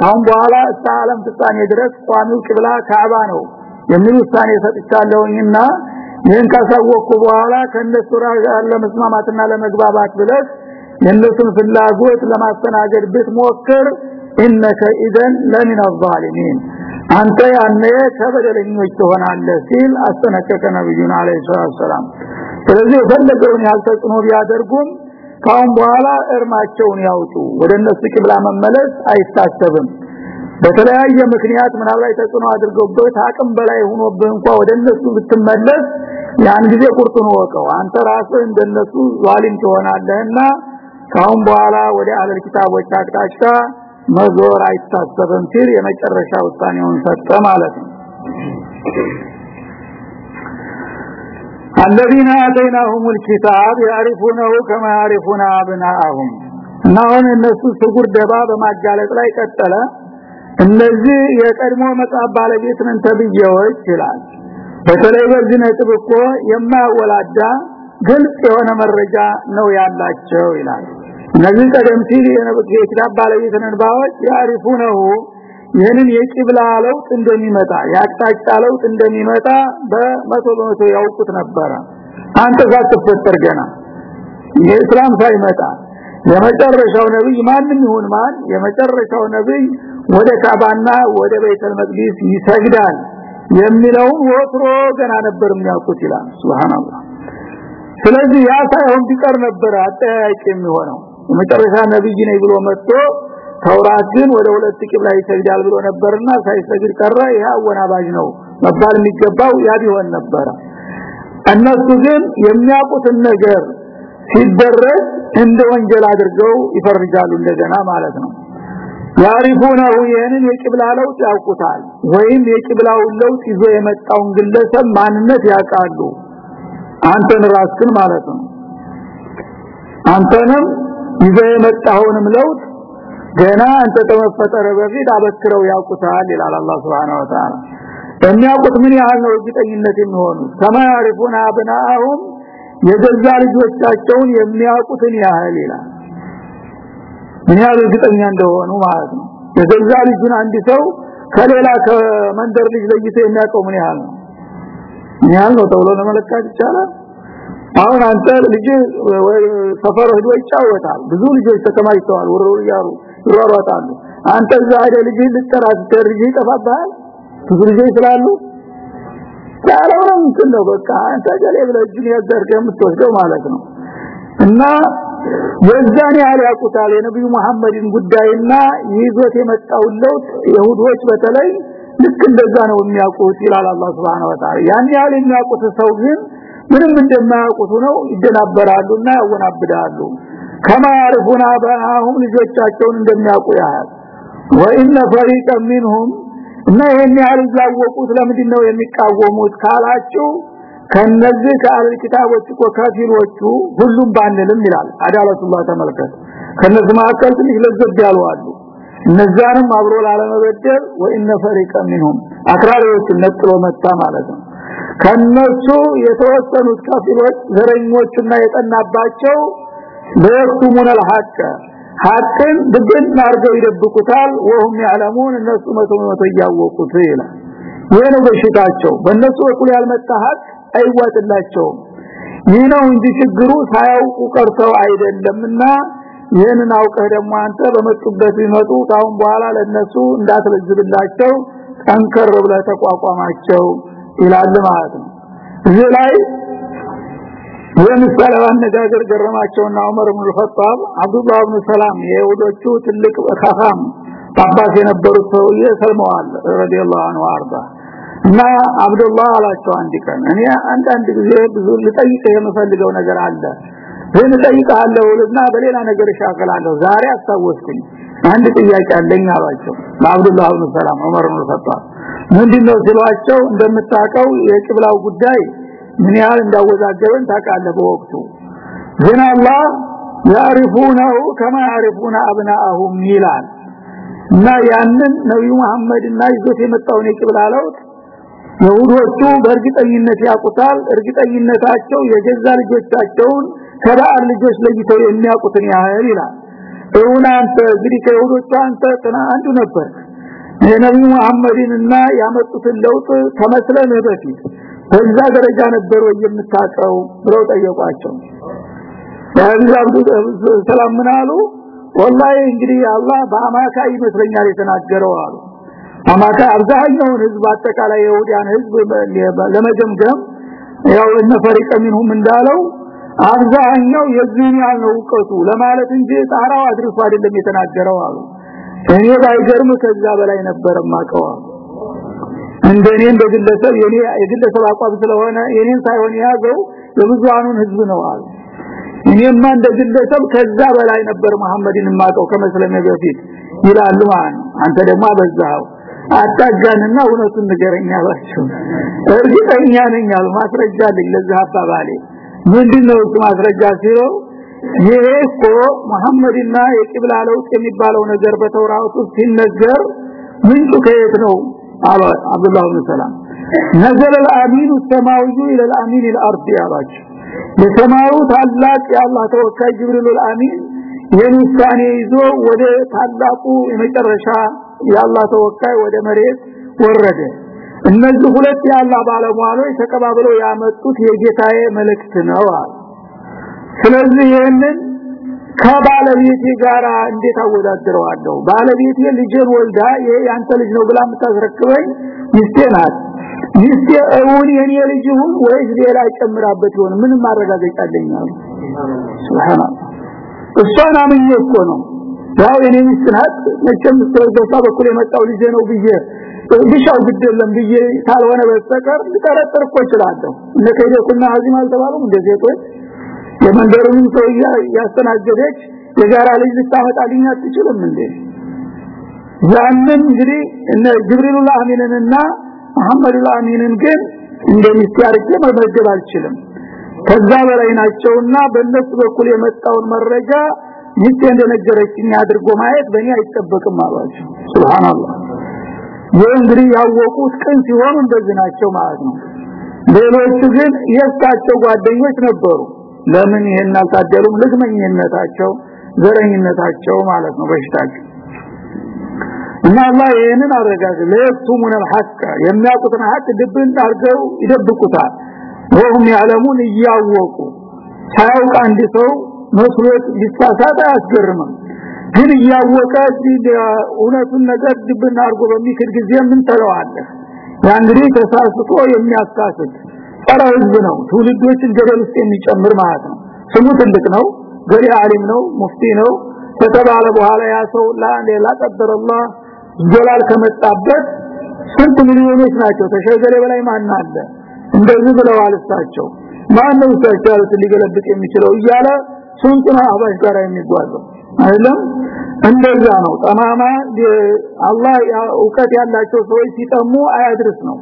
ካሁን በኋላ እስከ ዓለም ፍጻሜ ድረስ ቋሚው ቅብላ ካዕባ ነው የሚል ውሳኔ ሰጥቻለሁኝና ይህን ካሳወቅኩ በኋላ ከእነሱ ጋር ለመስማማትና ለመግባባት ብለህ የእነሱን ፍላጎት ለማስተናገድ ብትሞክር ኢነከ ኢዘን ለሚን አዛሊሚን አንተ ያነ ከበደለኞች ትሆናለህ ሲል አስጠነቀቀ ነብዩን አለይሂ ሰላም ስለዚህ የፈለገውን ያህል ተጽዕኖ ቢያደርጉም ካሁን በኋላ እርማቸውን ያውጡ። ወደ እነሱ ቂብላ መመለስ አይታሰብም። በተለያየ ምክንያት ምናልባት ተጽዕኖ አድርገውበት አቅም በላይ ሆኖብህ እንኳን ወደ እነሱ ብትመለስ ያን ጊዜ ቁርጡን ወቀው አንተ ራስህ እንደነሱ ዛሊም ትሆናለህና ካሁን በኋላ ወደ አለል ኪታቦች አቅጣጫ መዞር አይታሰብም ሲል የመጨረሻ ውሳኔውን ሰጠ ማለት ነው الذين آتيناهم الكتاب يعرفونه كما يعرفون أبناءهم እና አሁን እነሱ ስጉር ደባ በማጋለጥ ላይ ቀጠለ እነዚህ የቀድሞ መጽሐፍ ባለቤት ነን ተብዬዎች ይላል በተለይ በዚህ ነጥብ እኮ የማያወላዳ ግልጽ የሆነ መረጃ ነው ያላቸው ይላል እነዚህ ቀደም ሲል የኪታብ ባለቤት ነን ባዎች ያሪፉነው ይህንን የቂብላ ለውጥ እንደሚመጣ የአቅጣጫ ለውጥ እንደሚመጣ በመቶ በመቶ ያውቁት ነበረ። አንተ ሳትፈጠር ገና። የእስላም ሳይመጣ የመጨረሻው ነብይ ማንም ይሁን ማን የመጨረሻው ነብይ ወደ ካባና ወደ ቤተል መቅዲስ ይሰግዳል የሚለውን ወትሮ ገና ነበር የሚያውቁት ይላል። ሱብሃንአላህ። ስለዚህ ያ ሳይሆን ቢቀር ነበር አጠያቂ የሚሆነው። የመጨረሻ ነብይ ነኝ ብሎ መጥቶ ተውራት ግን ወደ ሁለት ቂብላ ይሰግዳል ብሎ ነበርና ሳይሰግድ ቀረ። ይሄ አወናባጅ ነው። መባል የሚገባው ያ ቢሆን ነበር እነሱ ግን የሚያውቁትን ነገር ሲደረግ እንደ ወንጀል አድርገው ይፈርጃሉ እንደገና ማለት ነው። ያሪፉነው ይህንን የቂብላ ለውጥ ያውቁታል። ወይም የቂብላውን ለውጥ ይዞ የመጣውን ግለሰብ ማንነት ያውቃሉ። አንተን ራስክን ማለት ነው። አንተንም ይዞ የመጣውንም ለውጥ ገና አንተ ከመፈጠረ በፊት አበክረው ያውቁታል ይላል አላህ Subhanahu Wa የሚያውቁት ምን ያህል ነው እርግጠኝነት የሚሆኑ ሰማያሪፉና አብናአሁም የገዛ ልጆቻቸውን የሚያውቁትን ያህል ይላል። ምን ያህል እርግጠኛ እንደሆኑ ማለት ነው። የገዛ ልጁን አንድ ሰው ከሌላ ከመንደር ልጅ ለይቶ የሚያውቀው ምን ያህል ነው? ምን ያህል ነው ተብሎ ለመለካት ይቻላል? አሁን አንተ ልጅ ሰፈር ሄዶ ይጫወታል። ብዙ ልጆች ተከማችተዋል። ወረው ያሩ ይሯሯጣሉ። አንተ እዛ አይደ ልጅ ልጠራ ልጅ ይጠፋብሃል? ብዙ ልጆች ስላሉ? ያለውም ነው በቃ። አንተ ገሌ ብለህ እጅን ያዘርገ የምትወስደው ማለት ነው። እና የዛን ያህል ያውቁታል የነብዩ መሐመድን ጉዳይና ይዞት የመጣውን ለውጥ ይሁዶች በተለይ ልክ እንደዛ ነው የሚያውቁት ይላል አላህ Subhanahu Wa Ta'ala ያን ያህል የሚያውቁት ሰው ግን ምንም እንደማያውቁት ነው ይደናበራሉና ያወናብዳሉ ከማ ያርፉና በአሁን ልጆቻቸውን እንደሚያውቁ ያህል። ወኢነ ፈሪቀ ሚንሁም እና ይሄን ያህል ያወቁት ለምንድን ነው የሚቃወሙት ካላችሁ ከነዚህ ከአህል ኪታቦች እኮ ከፊሎቹ ሁሉም ባንልም ይላል። አዳለቱላህ ተመልከት። ከነዚህ መካከል ትንሽ ለዘብ ያሉ አሉ። እነዛንም አብሮ ላለመበደል ወኢነ ፈሪቀ ሚንሁም አክራሪዎች ነጥሎ መጣ ማለት ነው። ከነሱ የተወሰኑት ከፊሎች ዘረኞችና የጠናባቸው ለየክቱሙን الحق ሐቅን ድብን አድርገው ይደብቁታል ወሁም ያለሙን እነሱ መቶ መቶ እያወቁት ይላል ይህ ነው በሽታቸው በእነሱ በኩል ያልመጣ ሐቅ አይዋጥላቸውም ይህ ነው እንጂ ችግሩ ሳያውቁ ቀርተው አይደለምና ይህንን አውቀህ ደግሞ አንተ በመጡበት ቢመጡ ካሁን በኋላ ለነሱ እንዳትለዝብላቸው ጠንከር ብለህ ተቋቋማቸው ይላል ማለት ነው እዚህ ላይ የምሳሌ አነጋገር ገረማቸውና ዑመር ኢብኑ ኸጣብ አብዱላህ ኢብኑ ሰላም የይሁዶቹ ትልቅ ካፋም አባስ የነበሩት ሰውዬ ሰልመዋል ረዲየላሁ ዐንሁ አርባ እና አብዱላህ አላቸው አንድ ቀን እኔ አንድ ጊዜ ብዙ ልጠይቅ የምፈልገው ነገር አለ። ግን ጠይቃለሁና በሌላ ነገር እሻገላለሁ ዛሬ አስታወስኩኝ። አንድ ጥያቄ አለኝ አሏቸው ለአብዱላህ ኢብኑ ሰላም ዑመር ኢብኑ ኸጣብ። ምንድነው ሲሏቸው እንደምታውቀው የቅብላው ጉዳይ ምን ያህል እንዳወዛገበን ታውቃለህ በወቅቱ? ግን አላህ ያሪፉነው ከማ ያሪፉነ አብናአሁም ይላል። እና ያንን ነብዩ መሐመድና ይዞት የመጣውን የቅብላ ለውጥ ይሁዶቹ በእርግጠኝነት ያውቁታል። እርግጠኝነታቸው የገዛ ልጆቻቸውን ከበዓል ልጆች ለይተው የሚያውቁትን ያህል ይላል። እውን አንተ እንግዲህ ከይሁዶቹ አንተ ጥና አንዱ ነበር። የነብዩ መሐመድንና ያመጡትን ለውጥ ተመስለን በፊት በዛ ደረጃ ነበር ወይ የምታቀው ብለው ጠየቋቸው። ሰላም ምን አሉ? ወላሂ እንግዲህ አላህ በአማካ ይመስለኛል የተናገረው አሉ። አማካ አብዛኛውን ህዝብ አጠቃላይ የይሁዳን ህዝብ ለመገምገም ያው እነ ፈሪቀ ሚንሁም እንዳለው አብዛኛው የዚህን ያህል እውቀቱ ለማለት እንጂ ጣራው አድርሶ አይደለም የተናገረው አሉ። እኔ ባይገርም ከዛ በላይ ነበር ማቀዋ እንደኔ እንደ ግለሰብ የኔ የግለሰብ አቋም ስለሆነ የኔን ሳይሆን ያዘው የብዙሃኑን ህዝብ ነው አለ። እኔማ እንደ ግለሰብ ከዛ በላይ ነበር መሐመድን ማቀው ከመስለሜ በፊት ይላሉ ማን አንተ ደግሞ አበዛው አጣጋንና እውነቱን ንገረኝ አላቸው። እርግጠኛ ነኝ አሉ። ማስረጃ ለዚህ አባባሌ። ምንድነው ማስረጃ ሲለው ይሄ እኮ መሐመድና የቂብላ ለውጥ የሚባለው ነገር በተውራቱ ሲነገር ምንጩ ከየት ነው አለ አብዱላህ ብን ሰላም ነዘለ الامين السماوي الى الامين الارض ያላቸው የሰማዩ ታላቅ የአላህ ተወካይ ጅብሪል الامين ይህን ውሳኔ ይዞ ወደ ታላቁ የመጨረሻ የአላህ ተወካይ ወደ መሬት ወረደ እነዚህ ሁለት የአላህ ባለሟሎች ተቀባብለው ያመጡት የጌታዬ መልእክት ነው ስለዚህ ይህንን ከባለቤቴ ጋራ እንዴት አወዳድረዋለሁ? ባለቤቴ ልጅን ወልዳ ይሄ ያንተ ልጅ ነው ብላ የምታስረክበኝ ሚስቴ ናት። ሚስቴ የኔ ልጅ ይሁን ወይስ ሌላ ጨምራበት ይሆን? ምንም ማረጋገጫ አለኛል ሱብሃንአላህ እሷን አምኜ እኮ ነው። ያው የኔ ሚስት ናት። መቼም በሷ በኩል የመጣው ልጅ ነው ብዬ ብሻው ግደለም ብዬ ካልሆነ በስተቀር ልጠረጥር እኮ እችላለሁ። እነ አዚም አልተባሉም? እንደዚህ ጦች የመንደሩን ሰው ያስተናገደች የጋራ ልጅ ልታመጣልኝ አትችልም እንዴ? ያንን እንግዲህ እነ ጅብሪል አሚንንና መሐመድ አሚንን ግን እንደሚስቲያርቄ መመደብ አልችልም። ከዛ በላይ ናቸውና በእነሱ በኩል የመጣውን መረጃ ሚስቴ እንደነገረችኝ አድርጎ ማየት በእኔ አይጠበቅም አሏቸው። ሱብሃንአላህ! ይህ እንግዲህ ያወቁት ቅን ሲሆኑ እንደዚህ ናቸው ማለት ነው። ሌሎቹ ግን የእሳቸው ጓደኞች ነበሩ ለምን ይሄን አልታደሉም ልግመኝነታቸው ዘረኝነታቸው ማለት ነው በሽታቸው እና አላህ ይሄንን አረጋግ ለየቱሙን الحق የሚያውቁትን ሀቅ ድብን አርገው ይደብቁታል ወሁም ያለሙን እያወቁ ሳያውቅ አንድ ሰው መስሎት ሊሳሳት አያስገርምም ግን እያወቀ እውነቱን ነገር ድብን አርጎ በሚክድ ጊዜ ምን ተለዋለህ ያ እንግዲህ ተሳስቶ የሚያሳስት ጸረ ህዝብ ነው። ትውልዶችን ገደል ውስጥ የሚጨምር ማለት ነው። ስሙ ትልቅ ነው። ገሪ አሊም ነው። ሙፍቲ ነው። ከተባለ በኋላ ያ ሰው ላ ቀደረላህ ጀላል ከመጣበት ስንት ሚሊዮኖች ናቸው? ተሸገለ በላይ ማን አለ? እንደዚህ ብለዋል እሳቸው። ማን ነው እሳቸው ሊገለብጥ የሚችለው እያለ ስንቱን አባሽ ጋር የሚጓዘው? አይደለም? እንደዛ ነው። ጠማማ አላህ እውቀት ያላቸው ሰዎች ሲጠሙ አያድርስ ነው።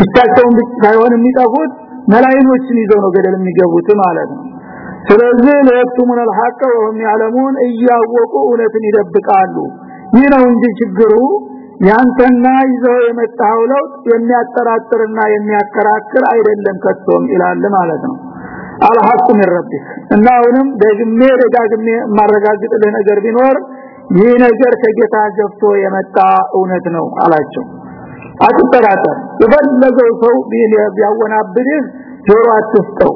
ብቻቸውን ሳይሆን የሚጠፉት መላይኖችን ይዘው ነው ገደል የሚገቡት ማለት ነው ስለዚህ ለየክቱሙን الحق وهم يعلمون እያወቁ እውነትን ይደብቃሉ ይህ ነው እንጂ ችግሩ ያንተና ይዘው የመጣው ለውጥ የሚያጠራጥርና የሚያከራክር አይደለም ከቶም ይላል ማለት ነው አልሐቁ من ربك እና አሁንም ደግሜ ደጋግሜ ማረጋግጥልህ ነገር ቢኖር ይህ ነገር ከጌታ ገብቶ የመጣ እውነት ነው አላቸው አትጠራጠር የፈለገው ሰው ቢያወናብድህ ጆሮ አትስጠው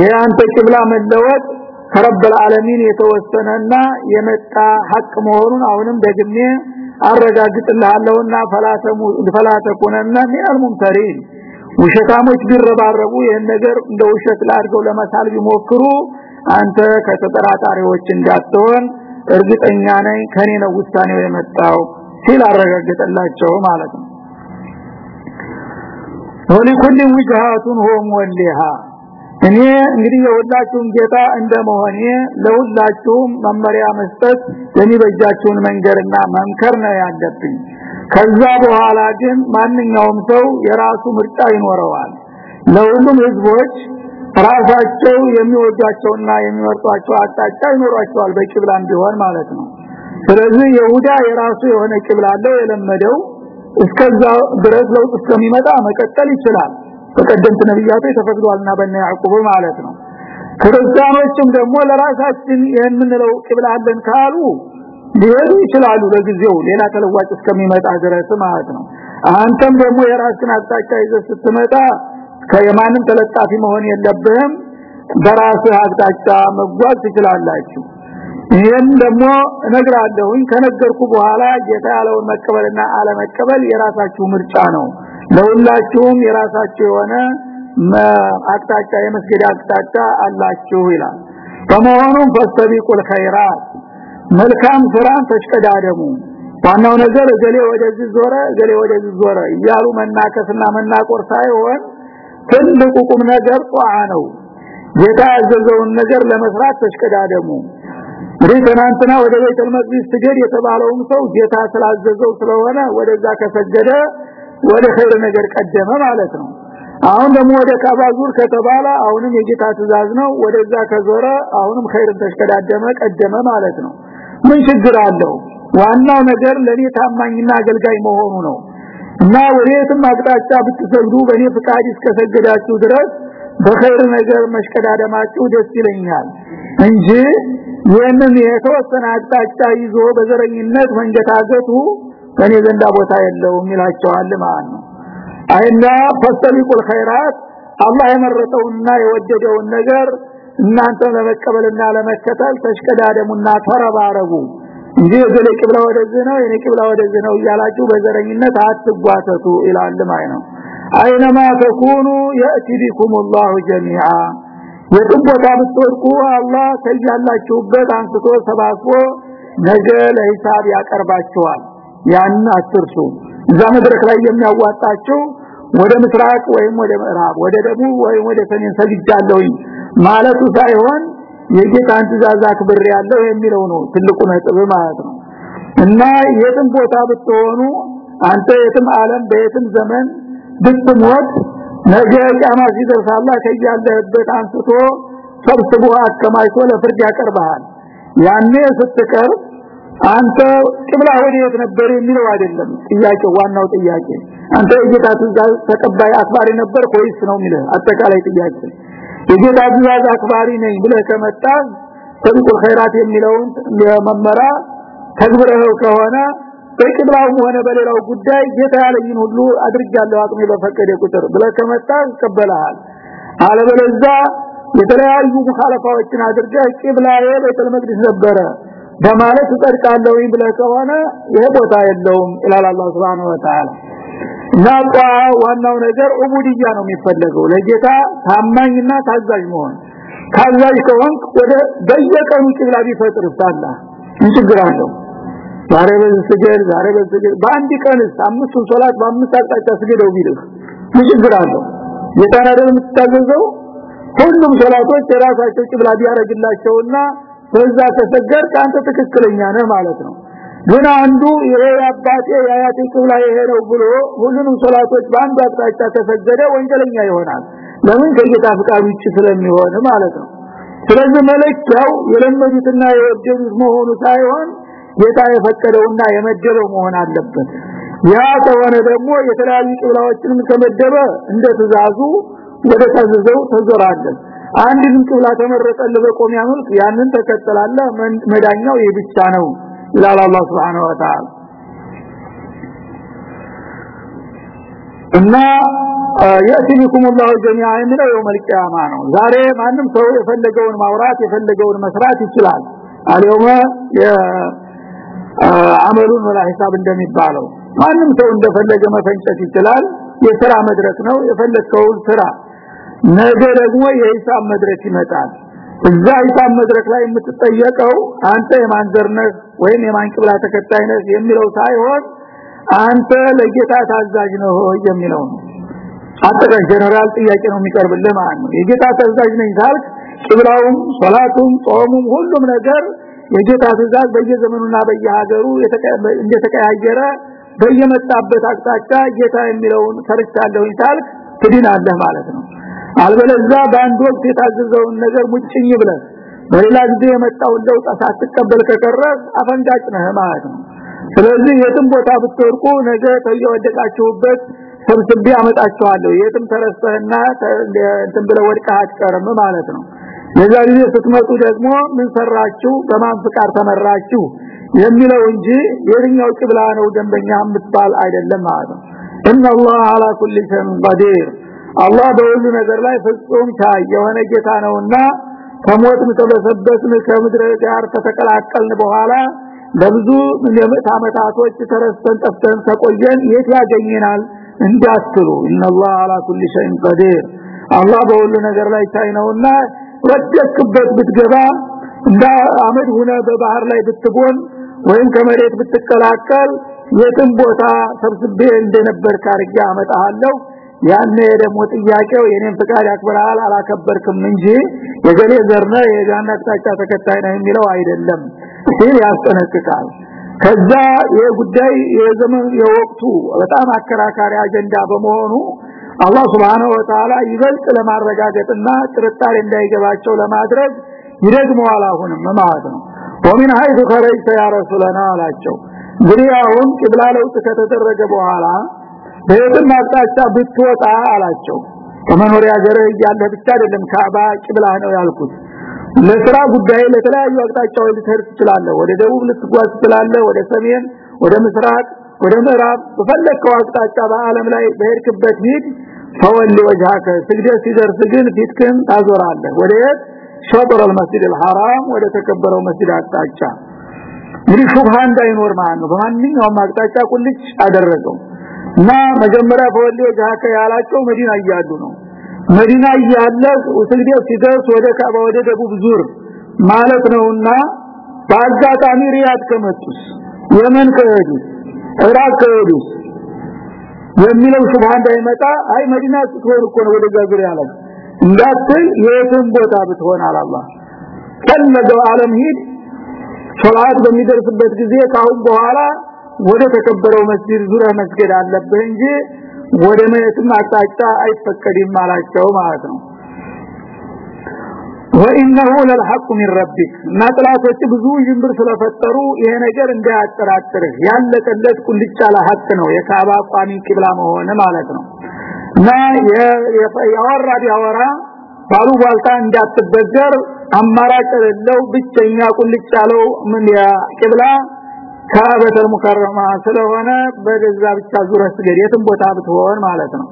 የአንተ ቂብላ መለወጥ ከረብ العالمين የተወሰነና የመጣ ሐቅ መሆኑን አሁንም ደግሜ አረጋግጥልሃለሁና ፈላተሙ ፈላተኩነና من الممترين ውሸታሞች ቢረባረቡ ይሄን ነገር እንደ ውሸት ላድርገው ለመሳል ቢሞክሩ አንተ ከተጠራጣሪዎች እንዳትሆን እርግጠኛ ነኝ ከኔ ነው ውሳኔው የመጣው ሲል አረጋግጠላቸው ማለት ነው ወለኩል ወጅሃቱን ሆ ወሊሃ እኔ እንግዲህ የሁላችሁም ጌታ እንደመሆኔ ለሁላችሁም መመሪያ መስጠት የሚበጃችሁን መንገርና መምከር ነው ያለብኝ። ከዛ በኋላ ግን ማንኛውም ሰው የራሱ ምርጫ ይኖረዋል። ለሁሉም ህዝቦች ራሳቸው የሚወዷቸውና የሚመርጧቸው አጣጫ ይኖራቸዋል በቂብላም ቢሆን ማለት ነው። ስለዚህ ይሁዳ የራሱ የሆነ ቂብላ አለው የለመደው እስከዛ ድረስ ለውጥ እስከሚመጣ መቀጠል ይችላል። በቀደምት ነብያቶች ተፈቅዷልና በእነ ማለት ነው። ክርስቲያኖችም ደግሞ ለራሳችን የምንለው አለን ካሉ ሊሄዱ ይችላሉ ለጊዜው ሌላ ተለዋጭ እስከሚመጣ ድረስ ማለት ነው። አንተም ደግሞ የራስን አቅጣጫ ይዘህ ስትመጣ ከየማንም ተለጣፊ መሆን የለብህም። በራስህ አቅጣጫ መጓዝ ትችላላችሁ ይሄን ደግሞ እነግራለሁኝ። ከነገርኩ በኋላ ጌታ ያለውን መቀበልና አለመቀበል የራሳችሁ ምርጫ ነው። ለሁላችሁም የራሳችሁ የሆነ አቅጣጫ የመስገድ አቅጣጫ አላችሁ ይላል። በመሆኑም ፈስተቢቁል ኸይራት መልካም ስራን ተሽቀዳደሙ። ዋናው ነገር እገሌ ወደዚህ ዞረ እገሌ ወደዚህ ዞረ እያሉ መናከስና መናቆር ሳይሆን ትልቁ ቁም ነገር ጧዓ ነው። ጌታ ያዘዘውን ነገር ለመስራት ተሽቀዳደሙ ትናንትና ወደ ቤተል መቅደስ ስገድ የተባለውም ሰው ጌታ ስላዘዘው ስለሆነ ወደዛ ከሰገደ ወደ ኸይር ነገር ቀደመ ማለት ነው። አሁን ደግሞ ወደ ካባ ዙር ከተባለ አሁንም የጌታ ትእዛዝ ነው። ወደዛ ከዞረ አሁንም ኸይርን ተሽቀዳደመ ቀደመ ማለት ነው። ምን ችግር አለው? ዋናው ነገር ለኔ ታማኝና አገልጋይ መሆኑ ነው። እና ወዴትም አቅጣጫ ብትሰግዱ በእኔ ፍቃድ እስከሰገዳችሁ ድረስ በኸይር ነገር መሽቀዳደማችሁ ደስ ይለኛል እንጂ ይህንም የተወሰነ አቅጣጫ ይዞ በዘረኝነት መንገታገቱ ከኔ ዘንዳ ቦታ የለውም ይላቸዋል ማለት ነው። አይና ፈስተቢቁል ኸይራት አላህ የመረጠውና የወደደውን ነገር እናንተ ለመቀበልና ለመከተል ተሽቀዳደሙና ተረባረቡ እንጂ የገሌ ቅብላ ወደዚህ ነው የኔ ቅብላ ወደዚህ ነው እያላችሁ በዘረኝነት አትጓተቱ ይላል ማለት ነው። አይነማ ተኩኑ የእቲ ቢኩም ጀሚዓ። የትም ቦታ ብትወድቁ አላህ ከያላችሁበት አንስቶ ሰባስቦ ነገ ለሂሳብ ያቀርባችኋል ያን አትርሱ። እዛ መድረክ ላይ የሚያዋጣችሁ ወደ ምስራቅ ወይም ወደ ምዕራብ ወደ ደቡብ ወይም ወደ ሰሜን ሰግጃለሁኝ ማለቱ ሳይሆን የጌታን ትእዛዝ አክብር ያለው የሚለው ነው ትልቁ ነጥብ ማለት ነው። እና የትም ቦታ ብትሆኑ አንተ የትም ዓለም በየትም ዘመን ብትሞት ነገ ቂያማ ሲደርስ አላህ ከያለህበት አንስቶ ሰብስቦ አከማይቶ ለፍርድ ያቀርባል ያኔ ስትቀር አንተ ቅብላ ወዴት ነበር የሚለው አይደለም ጥያቄው ዋናው ጥያቄ። አንተ የጌታ ትእዛዝ ተቀባይ አክባሪ ነበር ወይስ ነው የሚለው አጠቃላይ ጥያቄ። የጌታ ትእዛዝ አክባሪ ነኝ ብለህ ከመጣ ተብቁል ኸይራት የሚለውን መመራ ተግብረው ከሆነ በቅብላው ሆነ በሌላው ጉዳይ ጌታ ያለኝን ሁሉ አድርጋለሁ አቅሜ በፈቀደ ቁጥር ብለህ ከመጣ ይቀበላል አለበለዚያ የተለያዩ ሙኻለፋዎችን አድርገህ ቅብላዬ ቤተል መቅደስ ነበረ በማለት እጠርቃለሁ ብለህ ከሆነ ይሄ ቦታ የለውም ኢላላ አላህ Subhanahu Wa ዋናው ነገር ኡቡድያ ነው የሚፈለገው ለጌታ ታማኝና ታዛዥ መሆን። ታዛዥ ከሆንክ ወደ በየቀኑ ቅብላ ቢፈጥር ታላ አለው ዛሬ በስገድ ዛሬ በስገድ በአንድ ቀንስ አምስቱን ሶላት በአምስት አቅጣጫ ስገደው ቢልህ ችግር አለው ጌታ አይደል የምትታዘዘው ሁሉም ሶላቶች የራሳቸው ቅብላ ቢያረግላቸውና በዛ ተሰገር ካንተ ትክክለኛ ነህ ማለት ነው። ግን አንዱ ይሄ አባቴ ያያቴ ቅብላ ይሄ ብሎ ሁሉንም ሶላቶች በአንድ አቅጣጫ ተሰገደ ወንጀለኛ ይሆናል። ለምን? ከጌታ ፍቃድ ውጭ ስለሚሆን ማለት ነው። ስለዚህ መለኪያው የለመዱትና የወደዱት መሆኑ ሳይሆን ጌታ የፈቀደውና የመደበው መሆን አለበት ያ ከሆነ ደግሞ የተለያዩ ቅብላዎችንም ከመደበ እንደ ትእዛዙ ወደ ታዘዘው ተዞራለን አንድን ቅብላ ተመረጠል በቆሚያ መልክ ያንን ተከተላለ መዳኛው ይህ ብቻ ነው ይላል አላህ Subhanahu Wa Ta'ala እና ያቲኩም الله جميعا የሚለው የውመል ቂያማ ነው ዛሬ ማንም ሰው የፈለገውን ማውራት የፈለገውን መስራት ይችላል አልየውመ አመሉን ወላ ሂሳብ እንደሚባለው? ማንም ሰው እንደፈለገ መፈንጨት ይችላል። የሥራ መድረክ ነው የፈለከውን ስራ። ነገ ደግሞ የሂሳብ መድረክ ይመጣል። እዛ ሂሳብ መድረክ ላይ የምትጠየቀው አንተ የማንዘር ነህ ወይም የማን ቅብላ ተከታይ ነህ የሚለው ሳይሆን አንተ ለጌታ ታዛዥ ነህ የሚለው ነው። አጠቃላይ ጀነራል ጥያቄ ነው የሚቀርብልህ ማለት ነው። የጌታ ታዛዥ ነኝ ካልክ ቅብላውም ሶላቱም ጾሙም ሁሉም ነገር የጌታ ትእዛዝ በየዘመኑና በየሀገሩ እንደተቀያየረ በየመጣበት አቅጣጫ ጌታ የሚለውን ሰርቻለሁኝ ካልክ ትድናለህ ማለት ነው። አልበለዛ በአንድ ወቅት የታዘዘውን ነገር ሙጭኝ ብለህ በሌላ ጊዜ የመጣውን ለውጥ ሳትቀበል ከቀረ አፈንጋጭ ነህ ማለት ነው። ስለዚህ የትም ቦታ ብትወርቁ ነገ ተየወደቃችሁበት ሰብስቤ አመጣችኋለሁ። የትም ተረስተህና እንትን ብለህ ወድቀህ አትቀርም ማለት ነው የዛ ጊዜ ስትመጡ ደግሞ ምን ሰራችሁ በማን ፍቃድ ተመራችሁ የሚለው እንጂ የትኛው ቅብላ ነው ደንበኛ የምትባል አይደለም ማለት ነው ان الله على كل شيء قدير አላህ በሁሉ ነገር ላይ ፍጹም ቻይ የሆነ ጌታ ነውና ከሞትን ተበሰበስን ከምድር ጋር ተተቀላቀልን በኋላ ለብዙ የምዕት ዓመታቶች ተረስተን ጠፍተን ከቆየን የት ያገኘናል እንዳትሉ ኢነላህ አላ ኩሊ ሸይን ቀዲር አላህ በሁሉ ነገር ላይ ቻይ ነውና ወደክበት ብትገባ እንደ አመድ ሆነ በባህር ላይ ብትቦን ወይም ከመሬት ብትቀላቀል የትም ቦታ ሰብስቤ እንደነበር ካርጋ አመጣለሁ ያኔ ደግሞ ጥያቄው የኔን ፍቃድ ያክብራል አላከበርክም እንጂ የገሌ ዘርነ የጋና አቅጣጫ ተከታይ ነው የሚለው አይደለም። ሲል ያስጠነቅቃል። ከዛ የጉዳይ የዘመን የወቅቱ በጣም አከራካሪ አጀንዳ በመሆኑ አላህ Subhanahu Wa Ta'ala ይበልጥ ለማረጋገጥና ጥርጣሬ እንዳይገባቸው ለማድረግ ይደግመዋል አሁንም ማለት ነው። ወሚን ሀይቱ ከረይተ ያ ረሱላና አላቸው። እንግዲህ አሁን ቂብላ ለውጥ ከተደረገ በኋላ በየትም አቅጣጫ ብትወጣ አላቸው። ከመኖሪያ ሀገር እያለ ብቻ አይደለም ካባ ቂብላ ነው ያልኩት። ለስራ ጉዳይ ለተለያዩ አቅጣጫዎች ልትሄድ ትችላለህ። ወደ ደቡብ ልትጓዝ ትችላለህ። ወደ ሰሜን ወደ ምስራቅ ወደ ምዕራብ በፈለከው አቅጣጫ በአለም ላይ በሄድክበት ሂድ ፈወል ወጅሃከ ስግደት ሲደርስ ግን ፊትክን ታዞራለህ ወደ የት ሸጥር المسجد الحرام ወደ ተከበረው መስጊድ አቅጣጫ እንግዲህ ሹብሃ እንዳይኖር ማለት ነው በማንኛውም አቅጣጫ ቁልጭ አደረገው እና መጀመሪያ ፈወል ወጅሃከ ያላቸው መዲና እያሉ ነው መዲና እያለ ስግደት ሲደርስ ወደ ካባ ወደ ደቡብ ዙር ማለት ነውና በአጋጣሚ ሪያድ ከመጡስ የመን ከሄዱስ ኢራቅ ከሄዱስ የሚለው ሹብሃ እንዳይመጣ አይ መዲና ስትሆን እኮ ነው ወደ ጋግር ያለ እንዳትል የትም ቦታ ብትሆን አላህ። ፈለገው ዓለም ሂድ ሶላት በሚደርስበት ጊዜ ካሁን በኋላ ወደ ተከበረው መስጊድ ዙሪያ መስገድ አለብህ እንጂ ወደ መየትም አቅጣጫ አይፈቀድም አላቸው ማለት ነው ወኢነሁ ለልሐቁ ሚን ረቢክ። እና ብዙ ጅምብር ስለፈጠሩ ይሄ ነገር እንዳያጠራጥርህ ያለቀለት ቁልጫ ለሐቅ ነው። የካባ ቋሚ ቂብላ መሆን ማለት ነው። እና ያወራ ቢያወራ ባሉ ቧልታ እንዳትበገር አማራጭ የሌለው ብቸኛ ቁልጫ ለው ምን ያ ቂብላ ካበተል ሙከረማ ስለሆነ በደዛ ብቻ ዙረህ ስገድ የትም ቦታ ብትሆን ማለት ነው።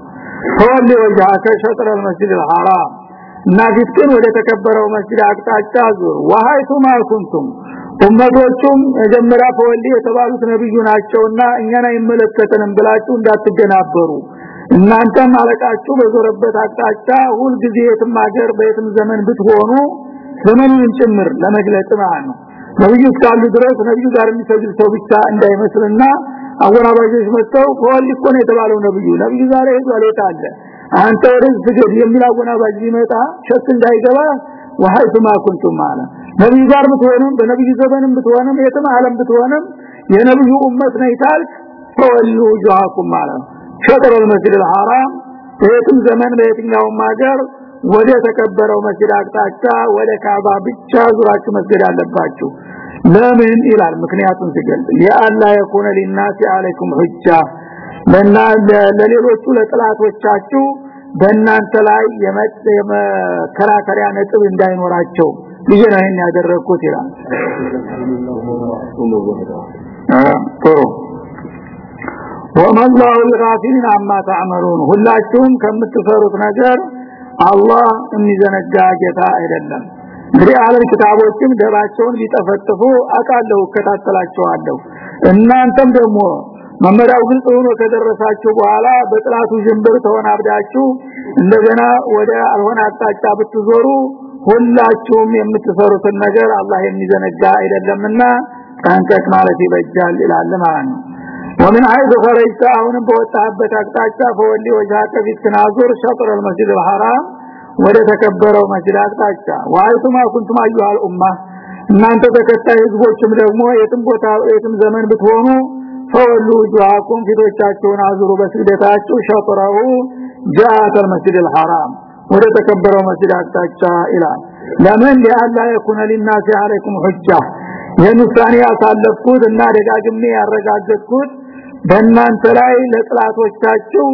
ተወሊ ወጃከ ሸጥረል መስጂድ አልሐራም። እና ፊትክን ወደ ተከበረው መስጊድ አቅጣጫ ዙር ወሃይቱ ማኩንቱም ኡመቶቹም መጀመሪያ ፈወሊ የተባሉት ነብዩ ናቸውና እኛን አይመለከተንም ብላችሁ እንዳትገናበሩ። እናንተም አለቃችሁ በዞረበት አቅጣጫ ሁል ጊዜ የትም ሀገር በየትም ዘመን ብትሆኑ ዘመኑን ጭምር ለመግለጽ ማለት ነብዩ እስካሉ ድረስ ነብዩ ጋር የሚሰግድ ሰው ብቻ እንዳይመስልና አወራባጆች መጥተው ፈወሊ እኮ ነው የተባለው ነብዩ። ነብዩ ዛሬ ሄዷል የታለ አንተ ወደዚህ ስገድ የሚል አወናባጅ ቢመጣ ሸክ እንዳይገባ ወሃይቱ ማኩንቱም ማለት ነብዩ ጋር ብትሆንም በነብዩ ዘመንም ብትሆንም የትም ዓለም ብትሆንም የነብዩ ኡመት ነው ይታልክ ፈወሉ ጁሃኩም ማለት ሸጥር المسجد الحرام የትም ዘመን በየትኛውም ሀገር ወደ ተከበረው መስጊድ አቅጣጫ ወደ ካባ ብቻ ዙራችሁ መስገድ አለባችሁ ለምን ይላል ምክንያቱም ሲገልጽ ለአላ የኩነ ሊናሲ አለይኩም ሁጃ ለና ለሌሎቹ ለጥላቶቻችሁ በእናንተ ላይ የመከራከሪያ ነጥብ እንዳይኖራቸው ልጅ ነው ይሄን ያደረኩት ይላል ጥሩ ወመላሁ الغافلين عما تعملون ሁላችሁም ከምትሰሩት ነገር አላህ የሚዘነጋ ጌታ አይደለም እንግዲህ አለል ክታቦችም ደባቸውን ቢጠፈጥፉ አቃለው እከታተላቸዋለሁ እናንተም ደግሞ መመሪያው ግልጽ ሆኖ ከደረሳችሁ በኋላ በጥላቱ ጅንብር ተወናብዳችሁ እንደገና ወደ አልሆነ አቅጣጫ ብትዞሩ ሁላችሁም የምትሰሩትን ነገር አላህ የሚዘነጋ አይደለምና ጠንቀቅ ማለት ይበጃል ይላል ማለት ነው ومن حيث خرجت አሁንም በወጣበት አቅጣጫ ፈወሊ ወጃከ ፊት ተናዙር ሸጥር المسجد الحرام ወደ ተከበረው መስጊድ አቅጣጫ ዋይቱማ ኩንቱም አዩሃል ኡማ እናንተ ተከታይ ህዝቦችም ደግሞ የትም ቦታ የትም ዘመን ብትሆኑ ፈወሉ ጁሃኩም ፊቶቻቸውን አዙሩ በስግደታችሁ ሸጥረው ጃአተል መስጂድ አልሐራም ወደ ተከበረው መስጂድ አቅጣጫ ይላል። ለምን? ለአላ የኩነ ሊናስ አለይኩም ሁጃ። የኑሳኔ ያሳለፍኩት እና ደጋግሜ ያረጋገጥኩት በእናንተ ላይ ለጥላቶቻችሁ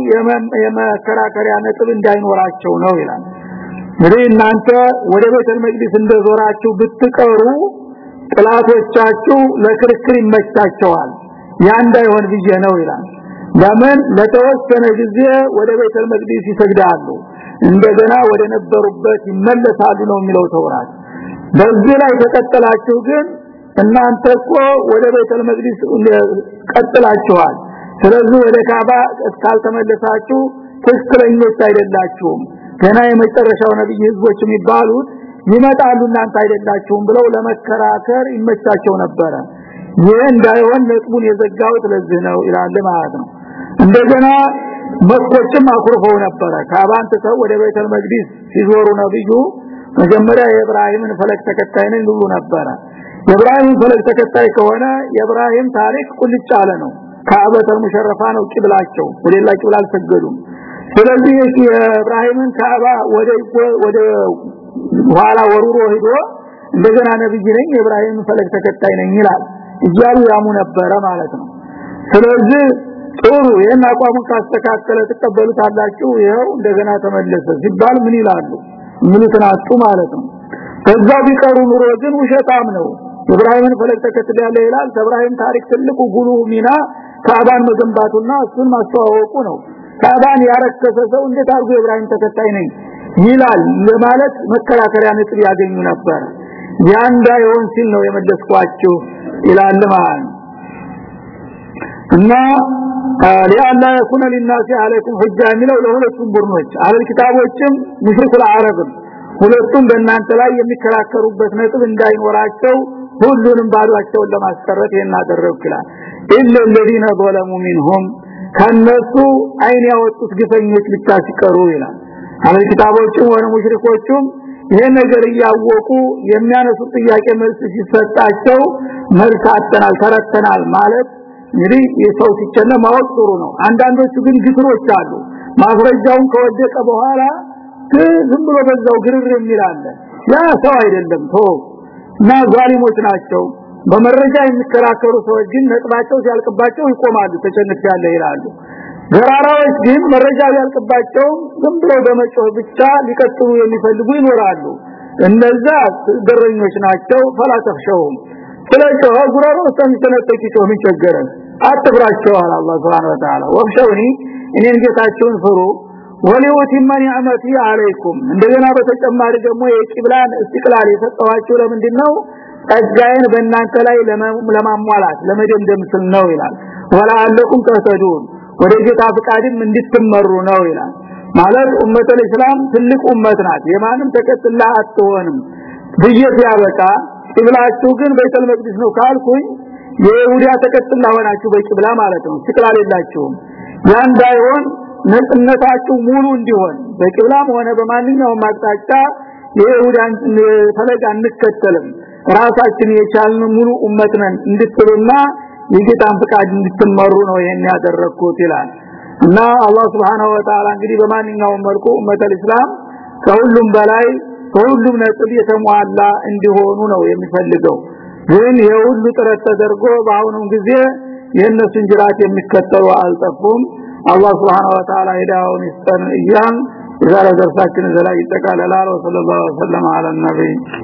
የመከራከሪያ ነጥብ እንዳይኖራቸው ነው ይላል። እንግዲህ እናንተ ወደ ቤተል መቅደስ እንደዞራችሁ ብትቀሩ ጥላቶቻችሁ ለክርክር ይመቻቸዋል። ያ እንዳይሆን ብዬ ነው ይላል። ለምን? ለተወሰነ ጊዜ ወደ ቤተል መቅደስ ይሰግዳሉ። እንደገና ወደ ነበሩበት ይመለሳሉ ነው የሚለው ተውራት። በዚህ ላይ ተቀጠላችሁ ግን እናንተ እኮ ወደ ቤተል መቅደስ ቀጥላችኋል። ስለዚህ ወደ ካባ እስካልተመለሳችሁ ትክክለኞች አይደላችሁም። ገና የመጨረሻው ነብይ ህዝቦች የሚባሉት ይመጣሉ እናንተ አይደላችሁም ብለው ለመከራከር ይመቻቸው ነበረ ይህ እንዳይሆን ነጥቡን የዘጋሁት ለዚህ ነው ይላል ማለት ነው። እንደገና መስኮችም አኩርፈው ነበረ። ካባን ተሰው ወደ ቤተል መቅዲስ ሲዞሩ ነብዩ መጀመሪያ የኢብራሂምን ፈለግ ተከታይ ነን ይሉ ነበረ። የኢብራሂም ፈለግ ተከታይ ከሆነ የኢብራሂም ታሪክ ቁልጭ ያለ ነው። ካዕበተል ሙሸረፋ ነው ቂብላቸው። ወደላ ቂብላ አልሰገዱም። ስለዚህ የኢብራሂምን ካዕባ ወደ ወደ ኋላ ወሩሮ ሄዶ እንደገና ነብይ ነኝ የኢብራሂም ፈለግ ተከታይ ነኝ ይላል እያሉ ያሙ ነበረ ማለት ነው። ስለዚህ ጥሩ ይሄን አቋሙን ካስተካከለ ተቀበሉታላችሁ ይሄው እንደገና ተመለሰ ሲባል ምን ይላሉ? ምኑትን አጡ ማለት ነው። ከዛ ቢቀሩ ኑሮ ግን ውሸታም ነው። ኢብራሂምን ፈለግ ተከትያለ ይላል። ኢብራሂም ታሪክ ትልቁ ጉሉ ሚና ካባን መገንባቱና እሱን ማስተዋወቁ ነው። ካባን ያረከሰ ሰው እንዴት አርጎ ኢብራሂም ተከታይ ነኝ ይላል ለማለት መከራከሪያ ነጥብ ያገኙ ነበር። ያ እንዳይሆን ሲል ነው የመለስኳችሁ ይላል ማለት እና ሊአላ የኩነ ሊናሲ አለይኩም ሁጃ የሚለው ለሁለቱም ቡድኖች አህል ኪታቦችም ሙሽሪክ አረብም ሁለቱም በእናንተ ላይ የሚከራከሩበት ነጥብ እንዳይኖራቸው ሁሉንም ባሏቸውን ለማስቀረት የናደረው ይችላል ኢለ الذين ظلموا منهم ከነሱ አይን ያወጡት ግፈኞች ብቻ ሲቀሩ ይላል አህል ኪታቦችም ሆነ ሙሽሪኮችም ይሄ ነገር እያወቁ የሚያነሱት ጥያቄ መልስ ሲሰጣቸው መልስ አጥተናል ተረተናል ማለት እንግዲህ የሰው ሲቸነ ማወቅ ጥሩ ነው። አንዳንዶቹ ግን ግፍሮች አሉ። ማስረጃውን ከወደቀ በኋላ ዝም ብሎ በዛው ግርር የሚላለ ያ ሰው አይደለም ቶ እና ዛሊሞች ናቸው። በመረጃ የሚከራከሩ ሰዎች ግን ነጥባቸው ሲያልቅባቸው ይቆማሉ ተጨንቅ ያለ ይላሉ ገራራዎች ግን መረጃ ያልቅባቸው ዝም ብሎ በመጮህ ብቻ ሊቀጥሉ የሚፈልጉ ይኖራሉ። እነዛ ገረኞች ናቸው ፈላተፍሸውም ስለዚህ ጉራሮ ተንተነጠቂ ጮህ ምን ቸገረን አትፍራቸው አለ አላህ Subhanahu Wa ወብሸውኒ እኔን ጌታችሁን ፍሩ። ወሊውቲመ ኒዕመቲ አለይኩም። እንደገና በተጨማሪ ደግሞ የቂብላን እስቲቅላል የሰጠዋችሁ ለምንድነው? ጸጋዬን በእናንተ ላይ ለማሟላት ለመደምደም ስል ነው ይላል። ወላአለኩም ተሰዱን ወደ ጌታ ፍቃድም እንድትመሩ ነው ይላል። ማለት ኡመተል እስላም ትልቅ ኡመት ናት። የማንም ተከትላ አትሆንም ብየት ያበቃ ቂብላችሁ ግን ቤተል መቅደስ ነው ካልኩኝ የይሁዳ ተከትላ ሆናችሁ በቂብላ ማለት ነው። ትክላል የላችሁም። ያ እንዳይሆን ነጥነታችሁ ሙሉ እንዲሆን በቂብላም ሆነ በማንኛውም አቅጣጫ የይሁዳን ፈለግ አንከተልም። ራሳችን የቻልን ሙሉ ኡመት ነን እንድትሉና የጌታን ፍቃድ እንድትመሩ ነው ይሄን ያደረኩት ይላል። እና አላህ Subhanahu Wa Ta'ala እንግዲህ በማንኛውም መልኩ ኡመተል እስላም ከሁሉም በላይ ከሁሉም ነጥብ የተሟላ እንዲሆኑ ነው የሚፈልገው። ግን የሁሉ ጥረት ተደርጎ በአሁኑ ጊዜ የእነሱን ጅራት የሚከተሉ አልጠፉም። አላህ Subhanahu Wa Ta'ala ሂዳውን ይስጠን እያን ዛሬ ደርሳችን ዘላይ ይጠቃለላል። ወሰለላሁ ዐለ ነብይ